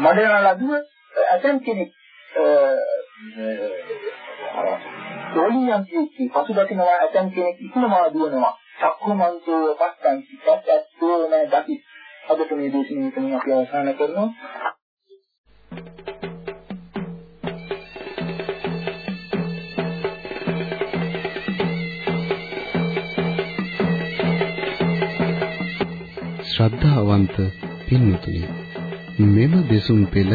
මඩයන ලදුව ඇතන් කෙනෙක් ඕලියන් කිසි පසුබටිනවා ඇතන් කෙනෙක් ඉක්මවා දුවනවා. චක්කුමන්තෝ පස්සන් සිතත් නැ ගති අදට මේ දේශනාවෙන් අපි අවසන් කරනවා. ශ්‍රද්ධාවන්ත පින්වතුනි මෙම දෙසුම් පෙළ